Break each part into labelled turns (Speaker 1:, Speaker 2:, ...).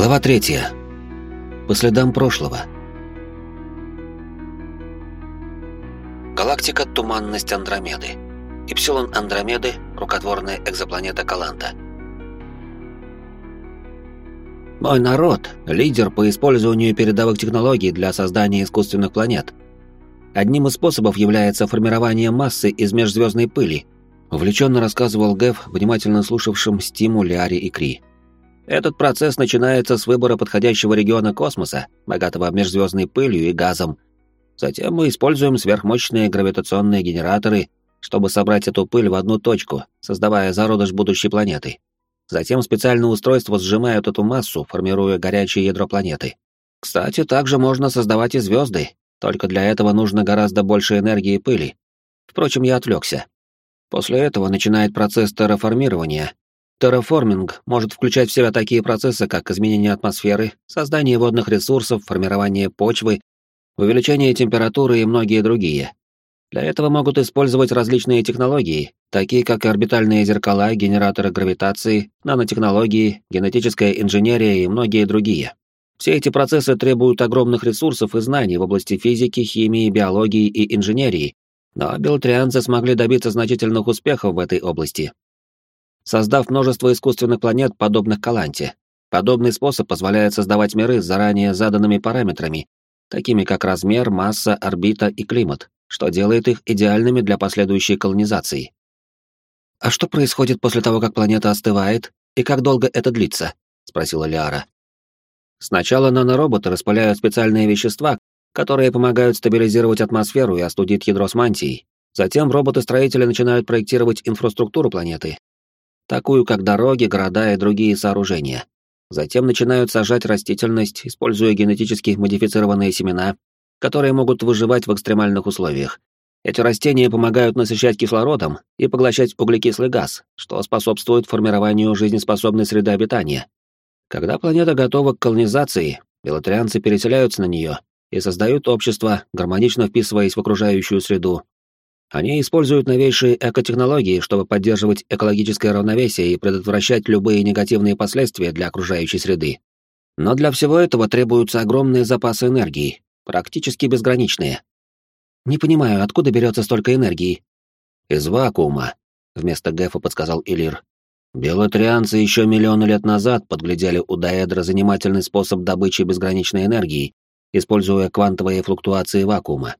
Speaker 1: Глава третья. По следам прошлого. Галактика Туманность Андромеды. Ипсилон Андромеды, рукотворная экзопланета Каланта. Мой народ — лидер по использованию передовых технологий для создания искусственных планет. Одним из способов является формирование массы из межзвездной пыли, увлеченно рассказывал Гэв, внимательно слушавшим Стиму, Лиари и Кри. Этот процесс начинается с выбора подходящего региона космоса, богатого межзвездной пылью и газом. Затем мы используем сверхмощные гравитационные генераторы, чтобы собрать эту пыль в одну точку, создавая зародыш будущей планеты. Затем специальные устройства сжимают эту массу, формируя горячее ядро планеты. Кстати, также можно создавать и звезды, только для этого нужно гораздо больше энергии и пыли. Впрочем, я отвлекся. После этого начинает процесс терраформирования, Терраформинг может включать в себя такие процессы, как изменение атмосферы, создание водных ресурсов, формирование почвы, увеличение температуры и многие другие. Для этого могут использовать различные технологии, такие как орбитальные зеркала, генераторы гравитации, нанотехнологии, генетическая инженерия и многие другие. Все эти процессы требуют огромных ресурсов и знаний в области физики, химии, биологии и инженерии, но белтрианцы смогли добиться значительных успехов в этой области, создав множество искусственных планет, подобных Каланте. Подобный способ позволяет создавать миры с заранее заданными параметрами, такими как размер, масса, орбита и климат, что делает их идеальными для последующей колонизации. «А что происходит после того, как планета остывает, и как долго это длится?» — спросила Лиара. «Сначала нанороботы распыляют специальные вещества, которые помогают стабилизировать атмосферу и остудить ядро с мантией. Затем роботы-строители начинают проектировать инфраструктуру планеты, такую как дороги, города и другие сооружения. Затем начинают сажать растительность, используя генетически модифицированные семена, которые могут выживать в экстремальных условиях. Эти растения помогают насыщать кислородом и поглощать углекислый газ, что способствует формированию жизнеспособной среды обитания. Когда планета готова к колонизации, белотрианцы переселяются на нее и создают общество, гармонично вписываясь в окружающую среду, они используют новейшие экотехнологии, чтобы поддерживать экологическое равновесие и предотвращать любые негативные последствия для окружающей среды. Но для всего этого требуются огромные запасы энергии, практически безграничные. Не понимаю, откуда берется столько энергии? Из вакуума, вместо Гефа подсказал Илир. Белотрианцы еще миллионы лет назад подглядели у Даэдра занимательный способ добычи безграничной энергии, используя квантовые флуктуации вакуума.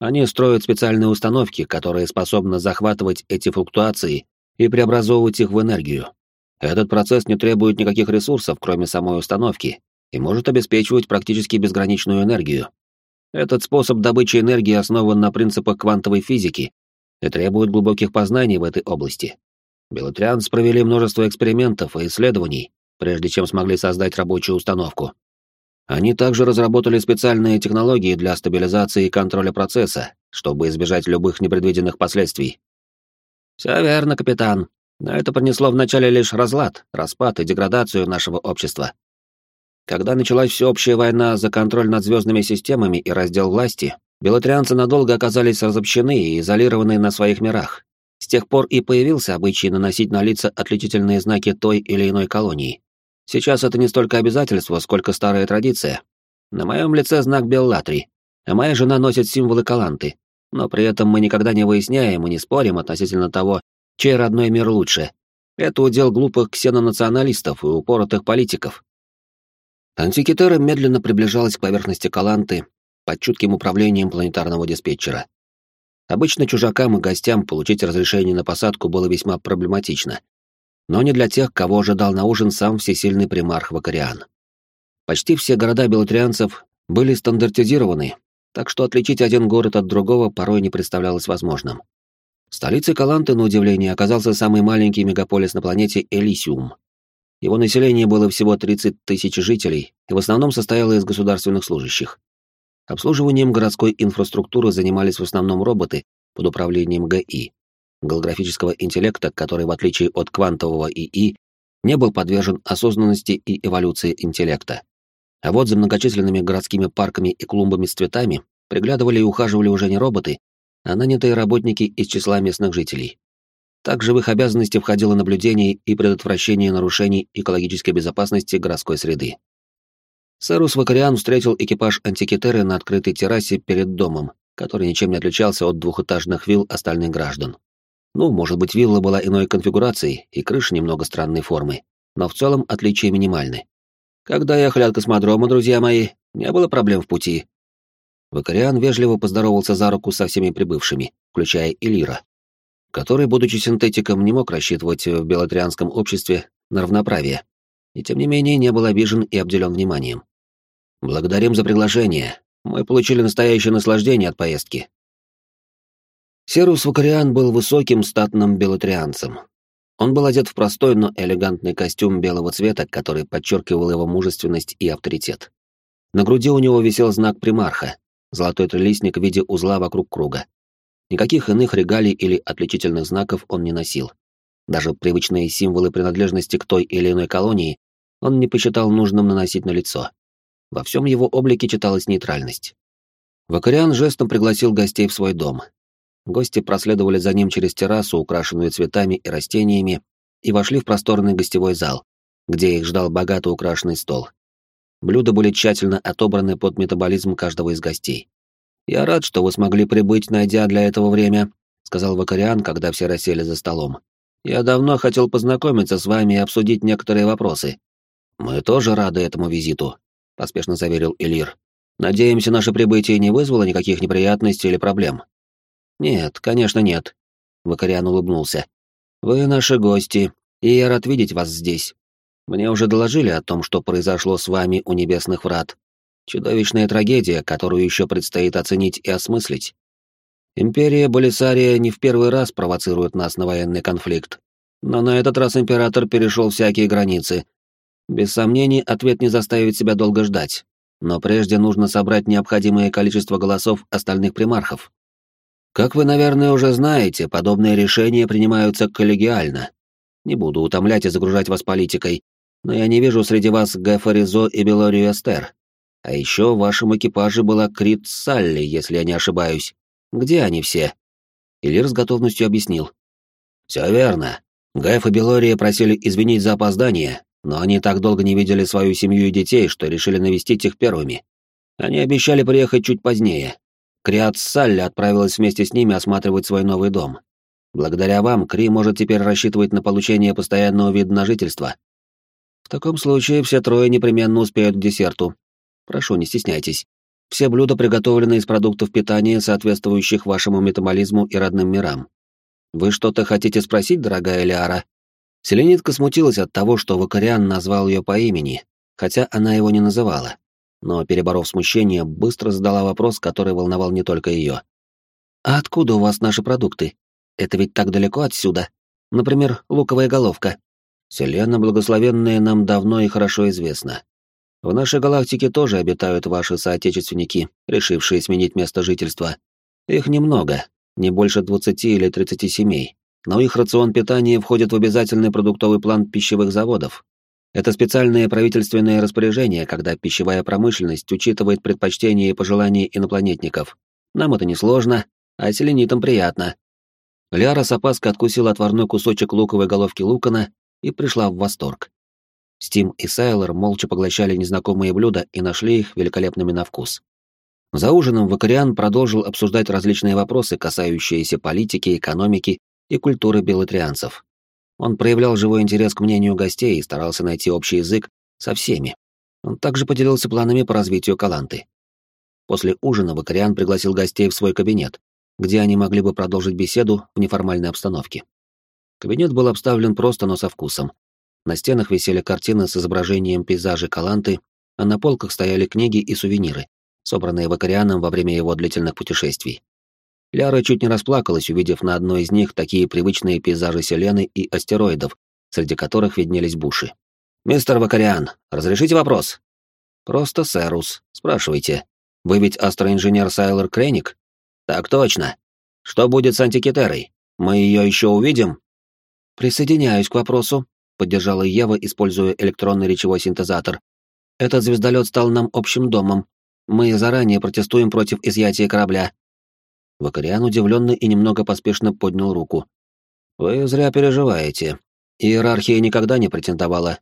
Speaker 1: Они строят специальные установки, которые способны захватывать эти флуктуации и преобразовывать их в энергию. Этот процесс не требует никаких ресурсов, кроме самой установки, и может обеспечивать практически безграничную энергию. Этот способ добычи энергии основан на принципах квантовой физики и требует глубоких познаний в этой области. Белотрианцы провели множество экспериментов и исследований, прежде чем смогли создать рабочую установку. Они также разработали специальные технологии для стабилизации и контроля процесса, чтобы избежать любых непредвиденных последствий. Все верно, капитан. Но это принесло вначале лишь разлад, распад и деградацию нашего общества. Когда началась всеобщая война за контроль над звездными системами и раздел власти, белотрианцы надолго оказались разобщены и изолированы на своих мирах. С тех пор и появился обычай наносить на лица отличительные знаки той или иной колонии. Сейчас это не столько обязательство, сколько старая традиция. На моем лице знак Беллатри, а моя жена носит символы Каланты, но при этом мы никогда не выясняем и не спорим относительно того, чей родной мир лучше. Это удел глупых ксенонационалистов и упоротых политиков. Антикитера медленно приближалась к поверхности Каланты под чутким управлением планетарного диспетчера. Обычно чужакам и гостям получить разрешение на посадку было весьма проблематично, но не для тех, кого ожидал на ужин сам всесильный примарх Вакариан. Почти все города белотрианцев были стандартизированы, так что отличить один город от другого порой не представлялось возможным. Столицей Каланты, на удивление, оказался самый маленький мегаполис на планете Элисиум. Его население было всего 30 тысяч жителей и в основном состояло из государственных служащих. Обслуживанием городской инфраструктуры занимались в основном роботы под управлением ГИ голографического интеллекта, который, в отличие от квантового ИИ, не был подвержен осознанности и эволюции интеллекта. А вот за многочисленными городскими парками и клумбами с цветами приглядывали и ухаживали уже не роботы, а нанятые работники из числа местных жителей. Также в их обязанности входило наблюдение и предотвращение нарушений экологической безопасности городской среды. Сэрус Вакариан встретил экипаж антикитеры на открытой террасе перед домом, который ничем не отличался от двухэтажных вилл остальных граждан. Ну, может быть, вилла была иной конфигурацией и крыша немного странной формы, но в целом отличия минимальны. Когда ехали от космодрома, друзья мои, не было проблем в пути. Вакариан вежливо поздоровался за руку со всеми прибывшими, включая Элира, который, будучи синтетиком, не мог рассчитывать в белотрианском обществе на равноправие, и тем не менее не был обижен и обделен вниманием. Благодарим за приглашение. Мы получили настоящее наслаждение от поездки. Серус Вакариан был высоким статным белотрианцем. Он был одет в простой, но элегантный костюм белого цвета, который подчеркивал его мужественность и авторитет. На груди у него висел знак примарха — золотой трилистник в виде узла вокруг круга. Никаких иных регалий или отличительных знаков он не носил. Даже привычные символы принадлежности к той или иной колонии он не посчитал нужным наносить на лицо. Во всем его облике читалась нейтральность. Вакариан жестом пригласил гостей в свой дом. Гости проследовали за ним через террасу, украшенную цветами и растениями, и вошли в просторный гостевой зал, где их ждал богато украшенный стол. Блюда были тщательно отобраны под метаболизм каждого из гостей. «Я рад, что вы смогли прибыть, найдя для этого время», — сказал Вакариан, когда все рассели за столом. «Я давно хотел познакомиться с вами и обсудить некоторые вопросы. Мы тоже рады этому визиту», поспешно заверил Элир. Надеемся, наше прибытие не вызвало никаких неприятностей или проблем. Нет, конечно, нет. Вакариан улыбнулся. Вы наши гости, и я рад видеть вас здесь. Мне уже доложили о том, что произошло с вами у небесных врат. Чудовищная трагедия, которую еще предстоит оценить и осмыслить. Империя Болисария не в первый раз провоцирует нас на военный конфликт. Но на этот раз император перешел всякие границы, без сомнений, ответ не заставит себя долго ждать, но прежде нужно собрать необходимое количество голосов остальных примархов. Как вы, наверное, уже знаете, подобные решения принимаются коллегиально. Не буду утомлять и загружать вас политикой, но я не вижу среди вас Гэфа Ризо и Белорию Эстер. А еще в вашем экипаже была Крит Салли, если я не ошибаюсь. Где они все?» Илир с готовностью объяснил. «Все верно. Гэф и Белория просили извинить за опоздание, но они так долго не видели свою семью и детей, что решили навестить их первыми. Они обещали приехать чуть позднее. Криат Салли отправилась вместе с ними осматривать свой новый дом. Благодаря вам Кри может теперь рассчитывать на получение постоянного вида на жительство. В таком случае все трое непременно успеют к десерту. Прошу, не стесняйтесь. Все блюда приготовлены из продуктов питания, соответствующих вашему метаболизму и родным мирам. Вы что-то хотите спросить, дорогая Лиара? Селенитка смутилась от того, что Вакариан назвал ее по имени, хотя она его не называла. Но, переборов смущение, быстро задала вопрос, который волновал не только ее. «А откуда у вас наши продукты? Это ведь так далеко отсюда. Например, луковая головка. Селена благословенная нам давно и хорошо известна. В нашей галактике тоже обитают ваши соотечественники, решившие сменить место жительства. Их немного, не больше двадцати или тридцати семей, но их рацион питания входит в обязательный продуктовый план пищевых заводов. Это специальное правительственное распоряжение, когда пищевая промышленность учитывает предпочтения и пожелания инопланетников. Нам это несложно, а селенитам приятно. Ляра с опаской откусила отварной кусочек луковой головки Лукана и пришла в восторг. Стим и Сайлор молча поглощали незнакомые блюда и нашли их великолепными на вкус. За ужином Вакариан продолжил обсуждать различные вопросы, касающиеся политики, экономики и культуры белотрианцев. Он проявлял живой интерес к мнению гостей и старался найти общий язык со всеми. Он также поделился планами по развитию Каланты. После ужина Вакариан пригласил гостей в свой кабинет, где они могли бы продолжить беседу в неформальной обстановке. Кабинет был обставлен просто, но со вкусом. На стенах висели картины с изображением пейзажей Каланты, а на полках стояли книги и сувениры, собранные Вакарианом во время его длительных путешествий. Ляра чуть не расплакалась, увидев на одной из них такие привычные пейзажи Селены и астероидов, среди которых виднелись буши. «Мистер Вакариан, разрешите вопрос?» «Просто Сэрус. Спрашивайте. Вы ведь астроинженер Сайлор Креник?» «Так точно. Что будет с антикитерой? Мы ее еще увидим?» «Присоединяюсь к вопросу», — поддержала Ева, используя электронный речевой синтезатор. «Этот звездолет стал нам общим домом. Мы заранее протестуем против изъятия корабля. Вакариан удивленно и немного поспешно поднял руку. «Вы зря переживаете. Иерархия никогда не претендовала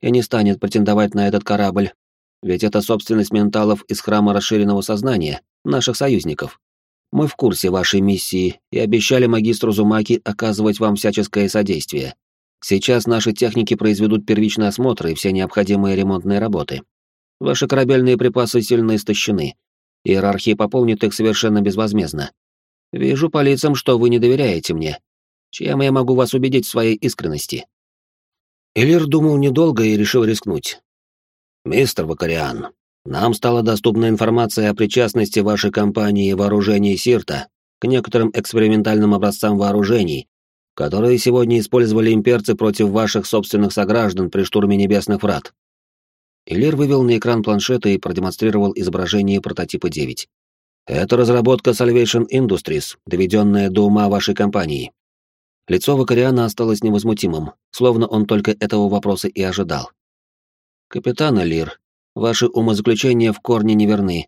Speaker 1: и не станет претендовать на этот корабль. ведь это собственность менталов из храма расширенного сознания, наших союзников. Мы в курсе вашей миссии и обещали магистру Зумаки оказывать вам всяческое содействие. Сейчас наши техники произведут первичный осмотр и все необходимые ремонтные работы. Ваши корабельные припасы сильно истощены. Иерархия пополнит их совершенно безвозмездно. Вижу по лицам, что вы не доверяете мне. Чем я могу вас убедить в своей искренности?» Элир думал недолго и решил рискнуть. «Мистер Вакариан, нам стала доступна информация о причастности вашей компании вооружений Сирта к некоторым экспериментальным образцам вооружений, которые сегодня использовали имперцы против ваших собственных сограждан при штурме Небесных Врат». Элир вывел на экран планшета и продемонстрировал изображение прототипа 9. «Это разработка Salvation Industries, доведенная до ума вашей компании. Лицо Вакариана осталось невозмутимым, словно он только этого вопроса и ожидал. «Капитан Элир, ваши умозаключения в корне неверны.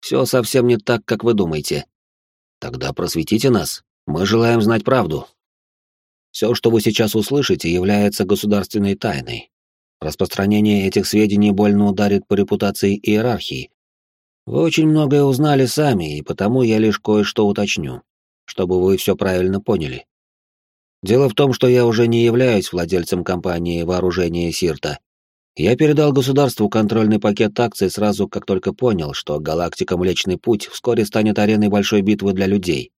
Speaker 1: Все совсем не так, как вы думаете. Тогда просветите нас, мы желаем знать правду. Все, что вы сейчас услышите, является государственной тайной. Распространение этих сведений больно ударит по репутации иерархии. Вы очень многое узнали сами, и потому я лишь кое-что уточню, чтобы вы все правильно поняли. Дело в том, что я уже не являюсь владельцем компании вооружения Сирта. Я передал государству контрольный пакет акций сразу, как только понял, что галактика Млечный Путь вскоре станет ареной большой битвы для людей,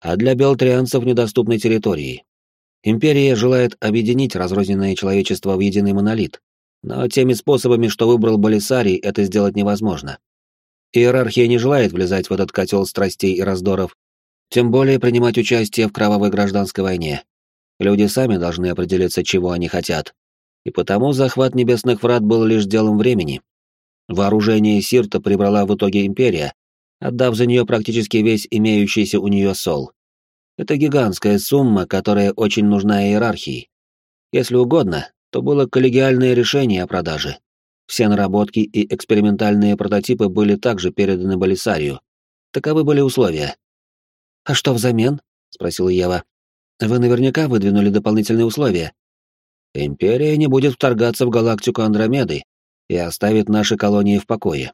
Speaker 1: а для белтрианцев недоступной территории. Империя желает объединить разрозненное человечество в единый монолит, но теми способами, что выбрал Болисарий, это сделать невозможно. Иерархия не желает влезать в этот котел страстей и раздоров, тем более принимать участие в кровавой гражданской войне. Люди сами должны определиться, чего они хотят. И потому захват небесных врат был лишь делом времени. Вооружение Сирта прибрала в итоге империя, отдав за нее практически весь имеющийся у нее сол. Это гигантская сумма, которая очень нужна иерархии. Если угодно, то было коллегиальное решение о продаже. Все наработки и экспериментальные прототипы были также переданы Болисарию. Таковы были условия. «А что взамен?» — спросила Ева. Вы наверняка выдвинули дополнительные условия. Империя не будет вторгаться в галактику Андромеды и оставит наши колонии в покое.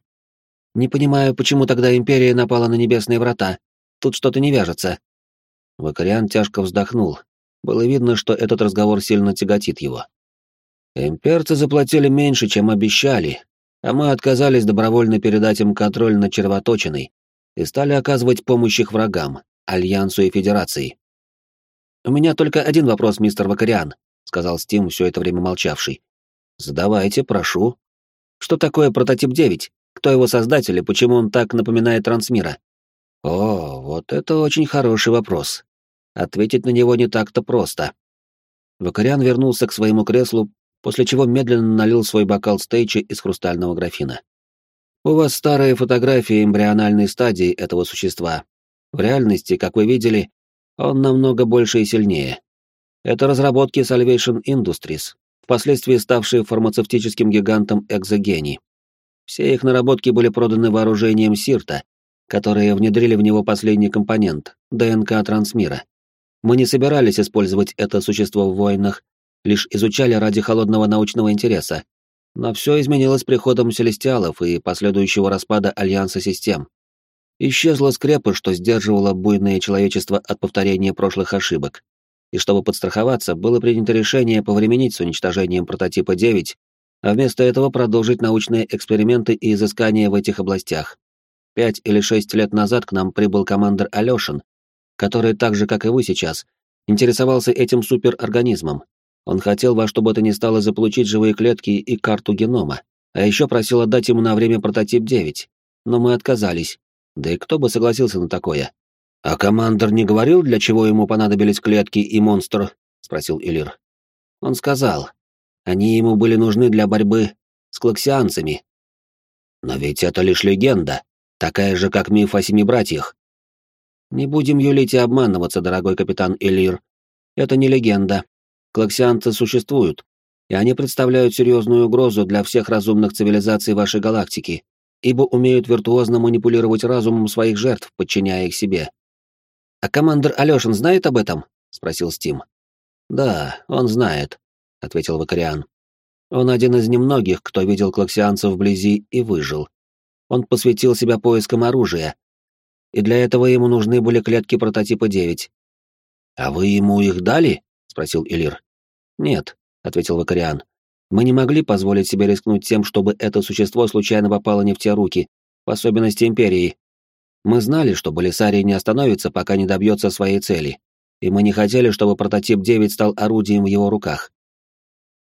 Speaker 1: Не понимаю, почему тогда Империя напала на небесные врата. Тут что-то не вяжется. Вакариан тяжко вздохнул. Было видно, что этот разговор сильно тяготит его. Имперцы заплатили меньше, чем обещали, а мы отказались добровольно передать им контроль над червоточиной и стали оказывать помощь их врагам, Альянсу и Федерации. «У меня только один вопрос, мистер Вакариан», — сказал Стим, все это время молчавший. «Задавайте, прошу. Что такое прототип 9? Кто его создатель и почему он так напоминает трансмира?» «О, вот это очень хороший вопрос. Ответить на него не так-то просто». Вакариан вернулся к своему креслу, после чего медленно налил свой бокал стейча из хрустального графина. «У вас старые фотографии эмбриональной стадии этого существа. В реальности, как вы видели, он намного больше и сильнее. Это разработки Salvation Industries, впоследствии ставшие фармацевтическим гигантом Экзогени. Все их наработки были проданы вооружением Сирта, которые внедрили в него последний компонент — ДНК трансмира. Мы не собирались использовать это существо в войнах, лишь изучали ради холодного научного интереса. Но все изменилось приходом селестиалов и последующего распада Альянса систем. Исчезла скрепа, что сдерживала буйное человечество от повторения прошлых ошибок. И чтобы подстраховаться, было принято решение повременить с уничтожением прототипа 9, а вместо этого продолжить научные эксперименты и изыскания в этих областях. Пять или шесть лет назад к нам прибыл командир Алёшин, который, так же, как и вы сейчас, интересовался этим суперорганизмом. Он хотел во что бы то ни стало заполучить живые клетки и карту генома, а еще просил отдать ему на время прототип 9, но мы отказались, да и кто бы согласился на такое? А командор не говорил, для чего ему понадобились клетки и монстр? спросил Илир. Он сказал, они ему были нужны для борьбы с клаксианцами. Но ведь это лишь легенда, такая же, как миф о семи братьях. Не будем юлить и обманываться, дорогой капитан Элир. Это не легенда. Клаксианцы существуют, и они представляют серьезную угрозу для всех разумных цивилизаций вашей галактики ибо умеют виртуозно манипулировать разумом своих жертв, подчиняя их себе. «А командир Алёшин знает об этом?» — спросил Стим. «Да, он знает», — ответил Вакариан. Он один из немногих, кто видел клаксианцев вблизи и выжил. Он посвятил себя поискам оружия. И для этого ему нужны были клетки прототипа 9. «А вы ему их дали?» — спросил Илир. «Нет», — ответил Вакариан. «Мы не могли позволить себе рискнуть тем, чтобы это существо случайно попало не в те руки, в особенности Империи. Мы знали, что Болисарий не остановится, пока не добьется своей цели, и мы не хотели, чтобы прототип 9 стал орудием в его руках.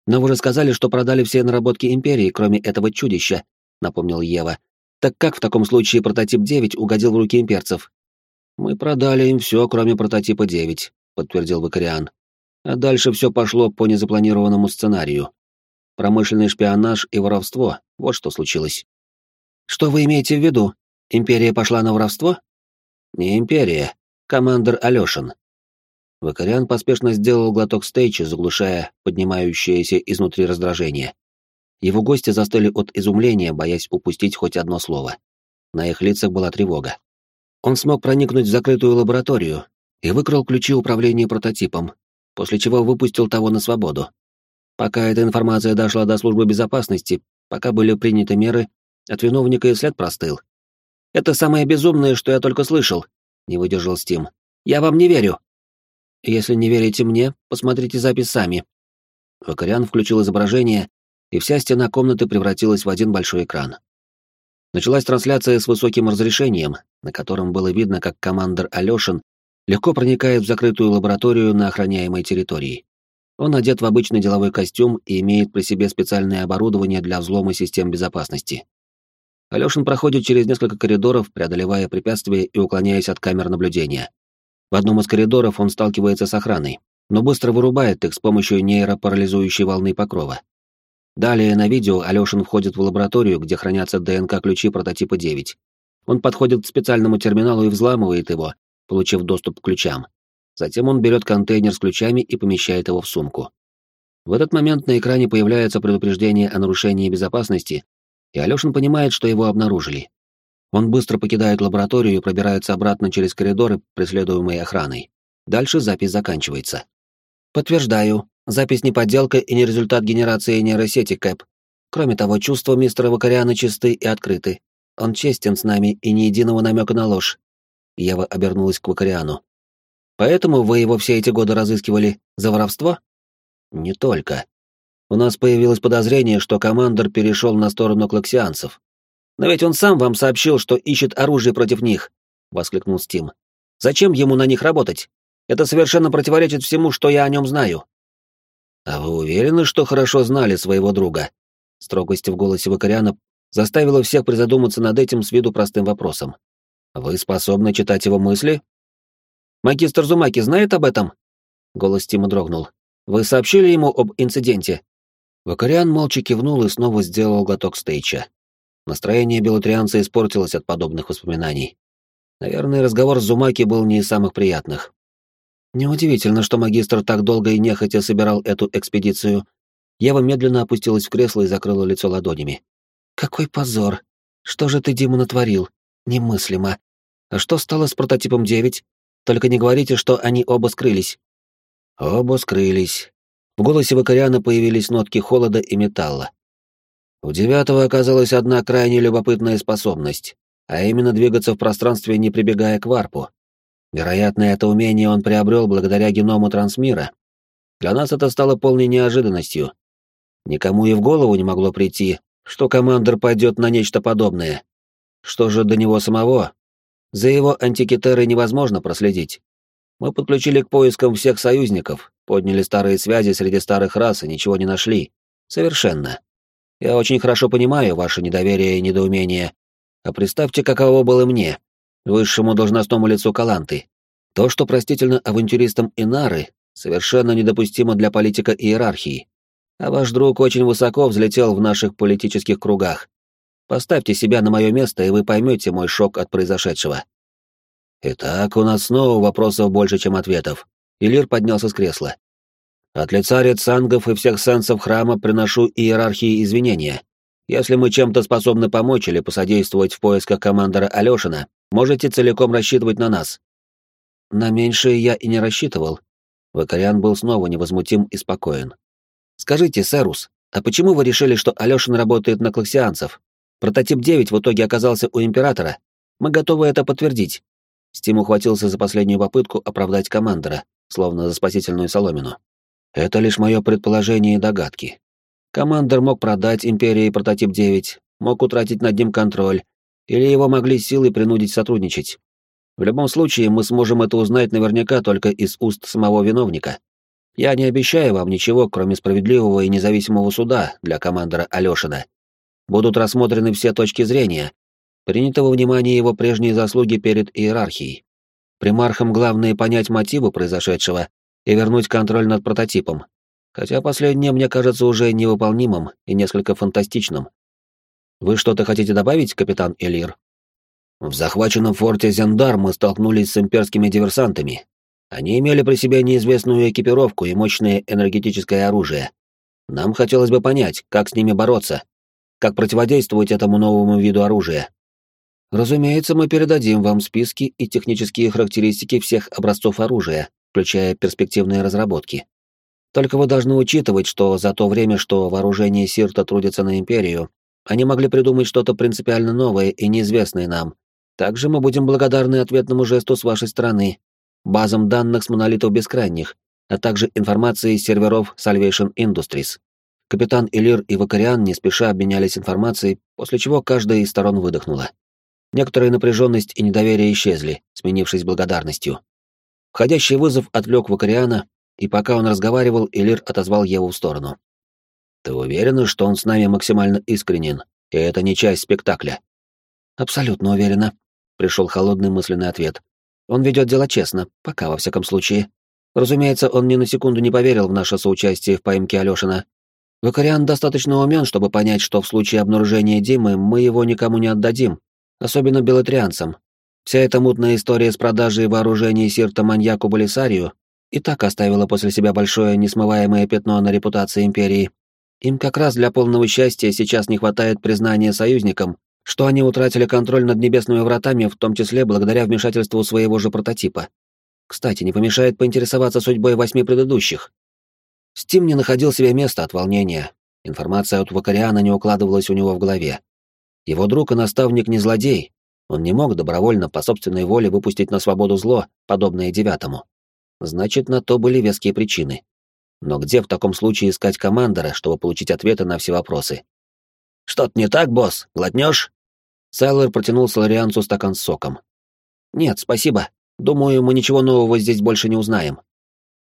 Speaker 1: Но вы же сказали, что продали все наработки Империи, кроме этого чудища, напомнил Ева. Так как в таком случае прототип 9 угодил в руки имперцев? Мы продали им все, кроме прототипа 9, подтвердил Вакариан. А дальше все пошло по незапланированному сценарию. Промышленный шпионаж и воровство — вот что случилось. Что вы имеете в виду? Империя пошла на воровство? Не империя, командир Алёшин. Вакариан поспешно сделал глоток стейча, заглушая поднимающееся изнутри раздражение. Его гости застыли от изумления, боясь упустить хоть одно слово. На их лицах была тревога. Он смог проникнуть в закрытую лабораторию и выкрал ключи управления прототипом, после чего выпустил того на свободу. Пока эта информация дошла до службы безопасности, пока были приняты меры, от виновника и след простыл. «Это самое безумное, что я только слышал», — не выдержал Стим. «Я вам не верю». Если не верите мне, посмотрите запись сами. Вакариан включил изображение, и вся стена комнаты превратилась в один большой экран. Началась трансляция с высоким разрешением, на котором было видно, как командир Алёшин легко проникает в закрытую лабораторию на охраняемой территории. Он одет в обычный деловой костюм и имеет при себе специальное оборудование для взлома систем безопасности. Алёшин проходит через несколько коридоров, преодолевая препятствия и уклоняясь от камер наблюдения. В одном из коридоров он сталкивается с охраной, но быстро вырубает их с помощью нейропарализующей волны покрова. Далее на видео Алёшин входит в лабораторию, где хранятся ДНК-ключи прототипа 9. Он подходит к специальному терминалу и взламывает его, получив доступ к ключам. Затем он берет контейнер с ключами и помещает его в сумку. В этот момент на экране появляется предупреждение о нарушении безопасности, и Алёшин понимает, что его обнаружили. Он быстро покидает лабораторию и пробирается обратно через коридоры, преследуемые охраной. Дальше запись заканчивается. Подтверждаю, запись не подделка и не результат генерации нейросети Кэп. Кроме того, чувства мистера Вакариана чисты и открыты. Он честен с нами и ни единого намека на ложь. Ева обернулась к Вакариану. Поэтому вы его все эти годы разыскивали за воровство? Не только. У нас появилось подозрение, что командор перешел на сторону клаксианцев. Но ведь он сам вам сообщил, что ищет оружие против них, воскликнул Стим. Зачем ему на них работать? Это совершенно противоречит всему, что я о нем знаю. А вы уверены, что хорошо знали своего друга? Строгость в голосе Вакариана заставила всех призадуматься над этим с виду простым вопросом. Вы способны читать его мысли? Магистр Зумаки знает об этом? Голос Тима дрогнул. Вы сообщили ему об инциденте? Вакариан молча кивнул и снова сделал глоток стейча. Настроение белотрианца испортилось от подобных воспоминаний. Наверное, разговор с Зумаки был не из самых приятных. Неудивительно, что магистр так долго и нехотя собирал эту экспедицию. Ева медленно опустилась в кресло и закрыла лицо ладонями. «Какой позор! Что же ты, Дима, натворил? Немыслимо. А что стало с прототипом 9? Только не говорите, что они оба скрылись». «Оба скрылись». В голосе Вакариана появились нотки холода и металла. У девятого оказалась одна крайне любопытная способность, а именно двигаться в пространстве, не прибегая к варпу. Вероятно, это умение он приобрел благодаря геному трансмира. Для нас это стало полной неожиданностью. Никому и в голову не могло прийти, что командир пойдет на нечто подобное. Что же до него самого? За его антикитерой невозможно проследить. Мы подключили к поискам всех союзников, подняли старые связи среди старых рас и ничего не нашли. Совершенно. Я очень хорошо понимаю ваше недоверие и недоумение. А представьте, каково было мне, высшему должностному лицу Каланты. То, что простительно авантюристам Инары, совершенно недопустимо для политика иерархии. А ваш друг очень высоко взлетел в наших политических кругах. Поставьте себя на мое место, и вы поймете мой шок от произошедшего. Итак, у нас снова вопросов больше, чем ответов. Илир поднялся с кресла. От лица рецангов и всех сенсов храма приношу иерархии извинения. Если мы чем-то способны помочь или посодействовать в поисках командора Алешина, можете целиком рассчитывать на нас. На меньшее я и не рассчитывал. Вакариан был снова невозмутим и спокоен. Скажите, Сарус, а почему вы решили, что Алёшин работает на клаксианцев? Прототип 9 в итоге оказался у Императора. Мы готовы это подтвердить». Стим ухватился за последнюю попытку оправдать командора, словно за спасительную соломину. «Это лишь мое предположение и догадки. Командор мог продать Империи прототип 9, мог утратить над ним контроль, или его могли силой принудить сотрудничать. В любом случае, мы сможем это узнать наверняка только из уст самого виновника. Я не обещаю вам ничего, кроме справедливого и независимого суда для командора Алешина. Будут рассмотрены все точки зрения, приняты во внимание его прежние заслуги перед иерархией. Примархам главное понять мотивы произошедшего и вернуть контроль над прототипом, хотя последнее мне кажется уже невыполнимым и несколько фантастичным. Вы что-то хотите добавить, капитан Элир? В захваченном форте Зендар мы столкнулись с имперскими диверсантами. Они имели при себе неизвестную экипировку и мощное энергетическое оружие. Нам хотелось бы понять, как с ними бороться, как противодействовать этому новому виду оружия. Разумеется, мы передадим вам списки и технические характеристики всех образцов оружия, включая перспективные разработки. Только вы должны учитывать, что за то время, что вооружение Сирта трудится на Империю, они могли придумать что-то принципиально новое и неизвестное нам, также мы будем благодарны ответному жесту с вашей стороны, базам данных с монолитов бескрайних, а также информации из серверов Salvation Industries. Капитан Элир и Вакариан не спеша обменялись информацией, после чего каждая из сторон выдохнула. Некоторая напряженность и недоверие исчезли, сменившись благодарностью. Входящий вызов отвлек Вакариана, и пока он разговаривал, Элир отозвал Еву в сторону. «Ты уверена, что он с нами максимально искренен, и это не часть спектакля?» «Абсолютно уверена», Пришел холодный мысленный ответ. Он ведет дело честно, пока во всяком случае. Разумеется, он ни на секунду не поверил в наше соучастие в поимке Алешина. Вакариан достаточно умен, чтобы понять, что в случае обнаружения Димы мы его никому не отдадим, особенно белотрианцам. Вся эта мутная история с продажей вооружений Сирта маньяку Болисарию и так оставила после себя большое несмываемое пятно на репутации Империи. Им как раз для полного счастья сейчас не хватает признания союзникам что они утратили контроль над небесными вратами, в том числе благодаря вмешательству своего же прототипа. Кстати, не помешает поинтересоваться судьбой восьми предыдущих. Стим не находил себе места от волнения. Информация от Вакариана не укладывалась у него в голове. Его друг и наставник не злодей. Он не мог добровольно по собственной воле выпустить на свободу зло, подобное девятому. Значит, на то были веские причины. Но где в таком случае искать командора, чтобы получить ответы на все вопросы? «Что-то не так, босс? Глотнешь?» Сайлор протянул Соларианцу стакан с соком. «Нет, спасибо. Думаю, мы ничего нового здесь больше не узнаем».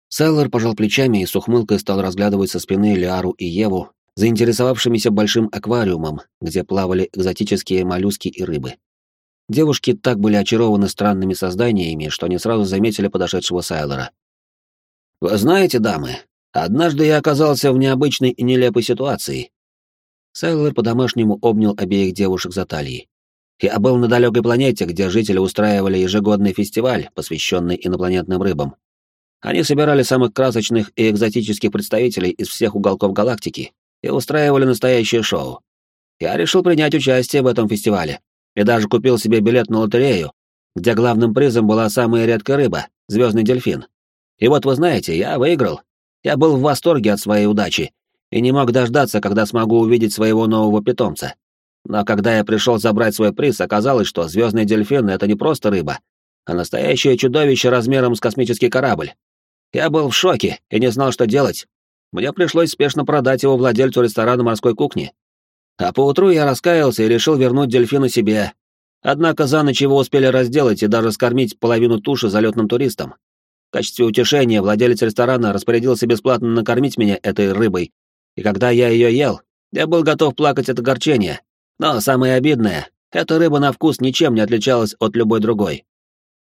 Speaker 1: Сайлор пожал плечами и с ухмылкой стал разглядывать со спины Лиару и Еву, заинтересовавшимися большим аквариумом, где плавали экзотические моллюски и рыбы. Девушки так были очарованы странными созданиями, что не сразу заметили подошедшего Сайлора. «Вы знаете, дамы, однажды я оказался в необычной и нелепой ситуации». Сайлор по-домашнему обнял обеих девушек за талии. Я был на далекой планете, где жители устраивали ежегодный фестиваль, посвященный инопланетным рыбам. Они собирали самых красочных и экзотических представителей из всех уголков галактики и устраивали настоящее шоу. Я решил принять участие в этом фестивале и даже купил себе билет на лотерею, где главным призом была самая редкая рыба — звездный дельфин. И вот вы знаете, я выиграл. Я был в восторге от своей удачи и не мог дождаться, когда смогу увидеть своего нового питомца. Но когда я пришел забрать свой приз, оказалось, что звездный дельфин — это не просто рыба, а настоящее чудовище размером с космический корабль. Я был в шоке и не знал, что делать. Мне пришлось спешно продать его владельцу ресторана морской кухни. А поутру я раскаялся и решил вернуть дельфина себе. Однако за ночь его успели разделать и даже скормить половину туши залетным туристам. В качестве утешения владелец ресторана распорядился бесплатно накормить меня этой рыбой, и когда я ее ел, я был готов плакать от огорчения, но самое обидное, эта рыба на вкус ничем не отличалась от любой другой.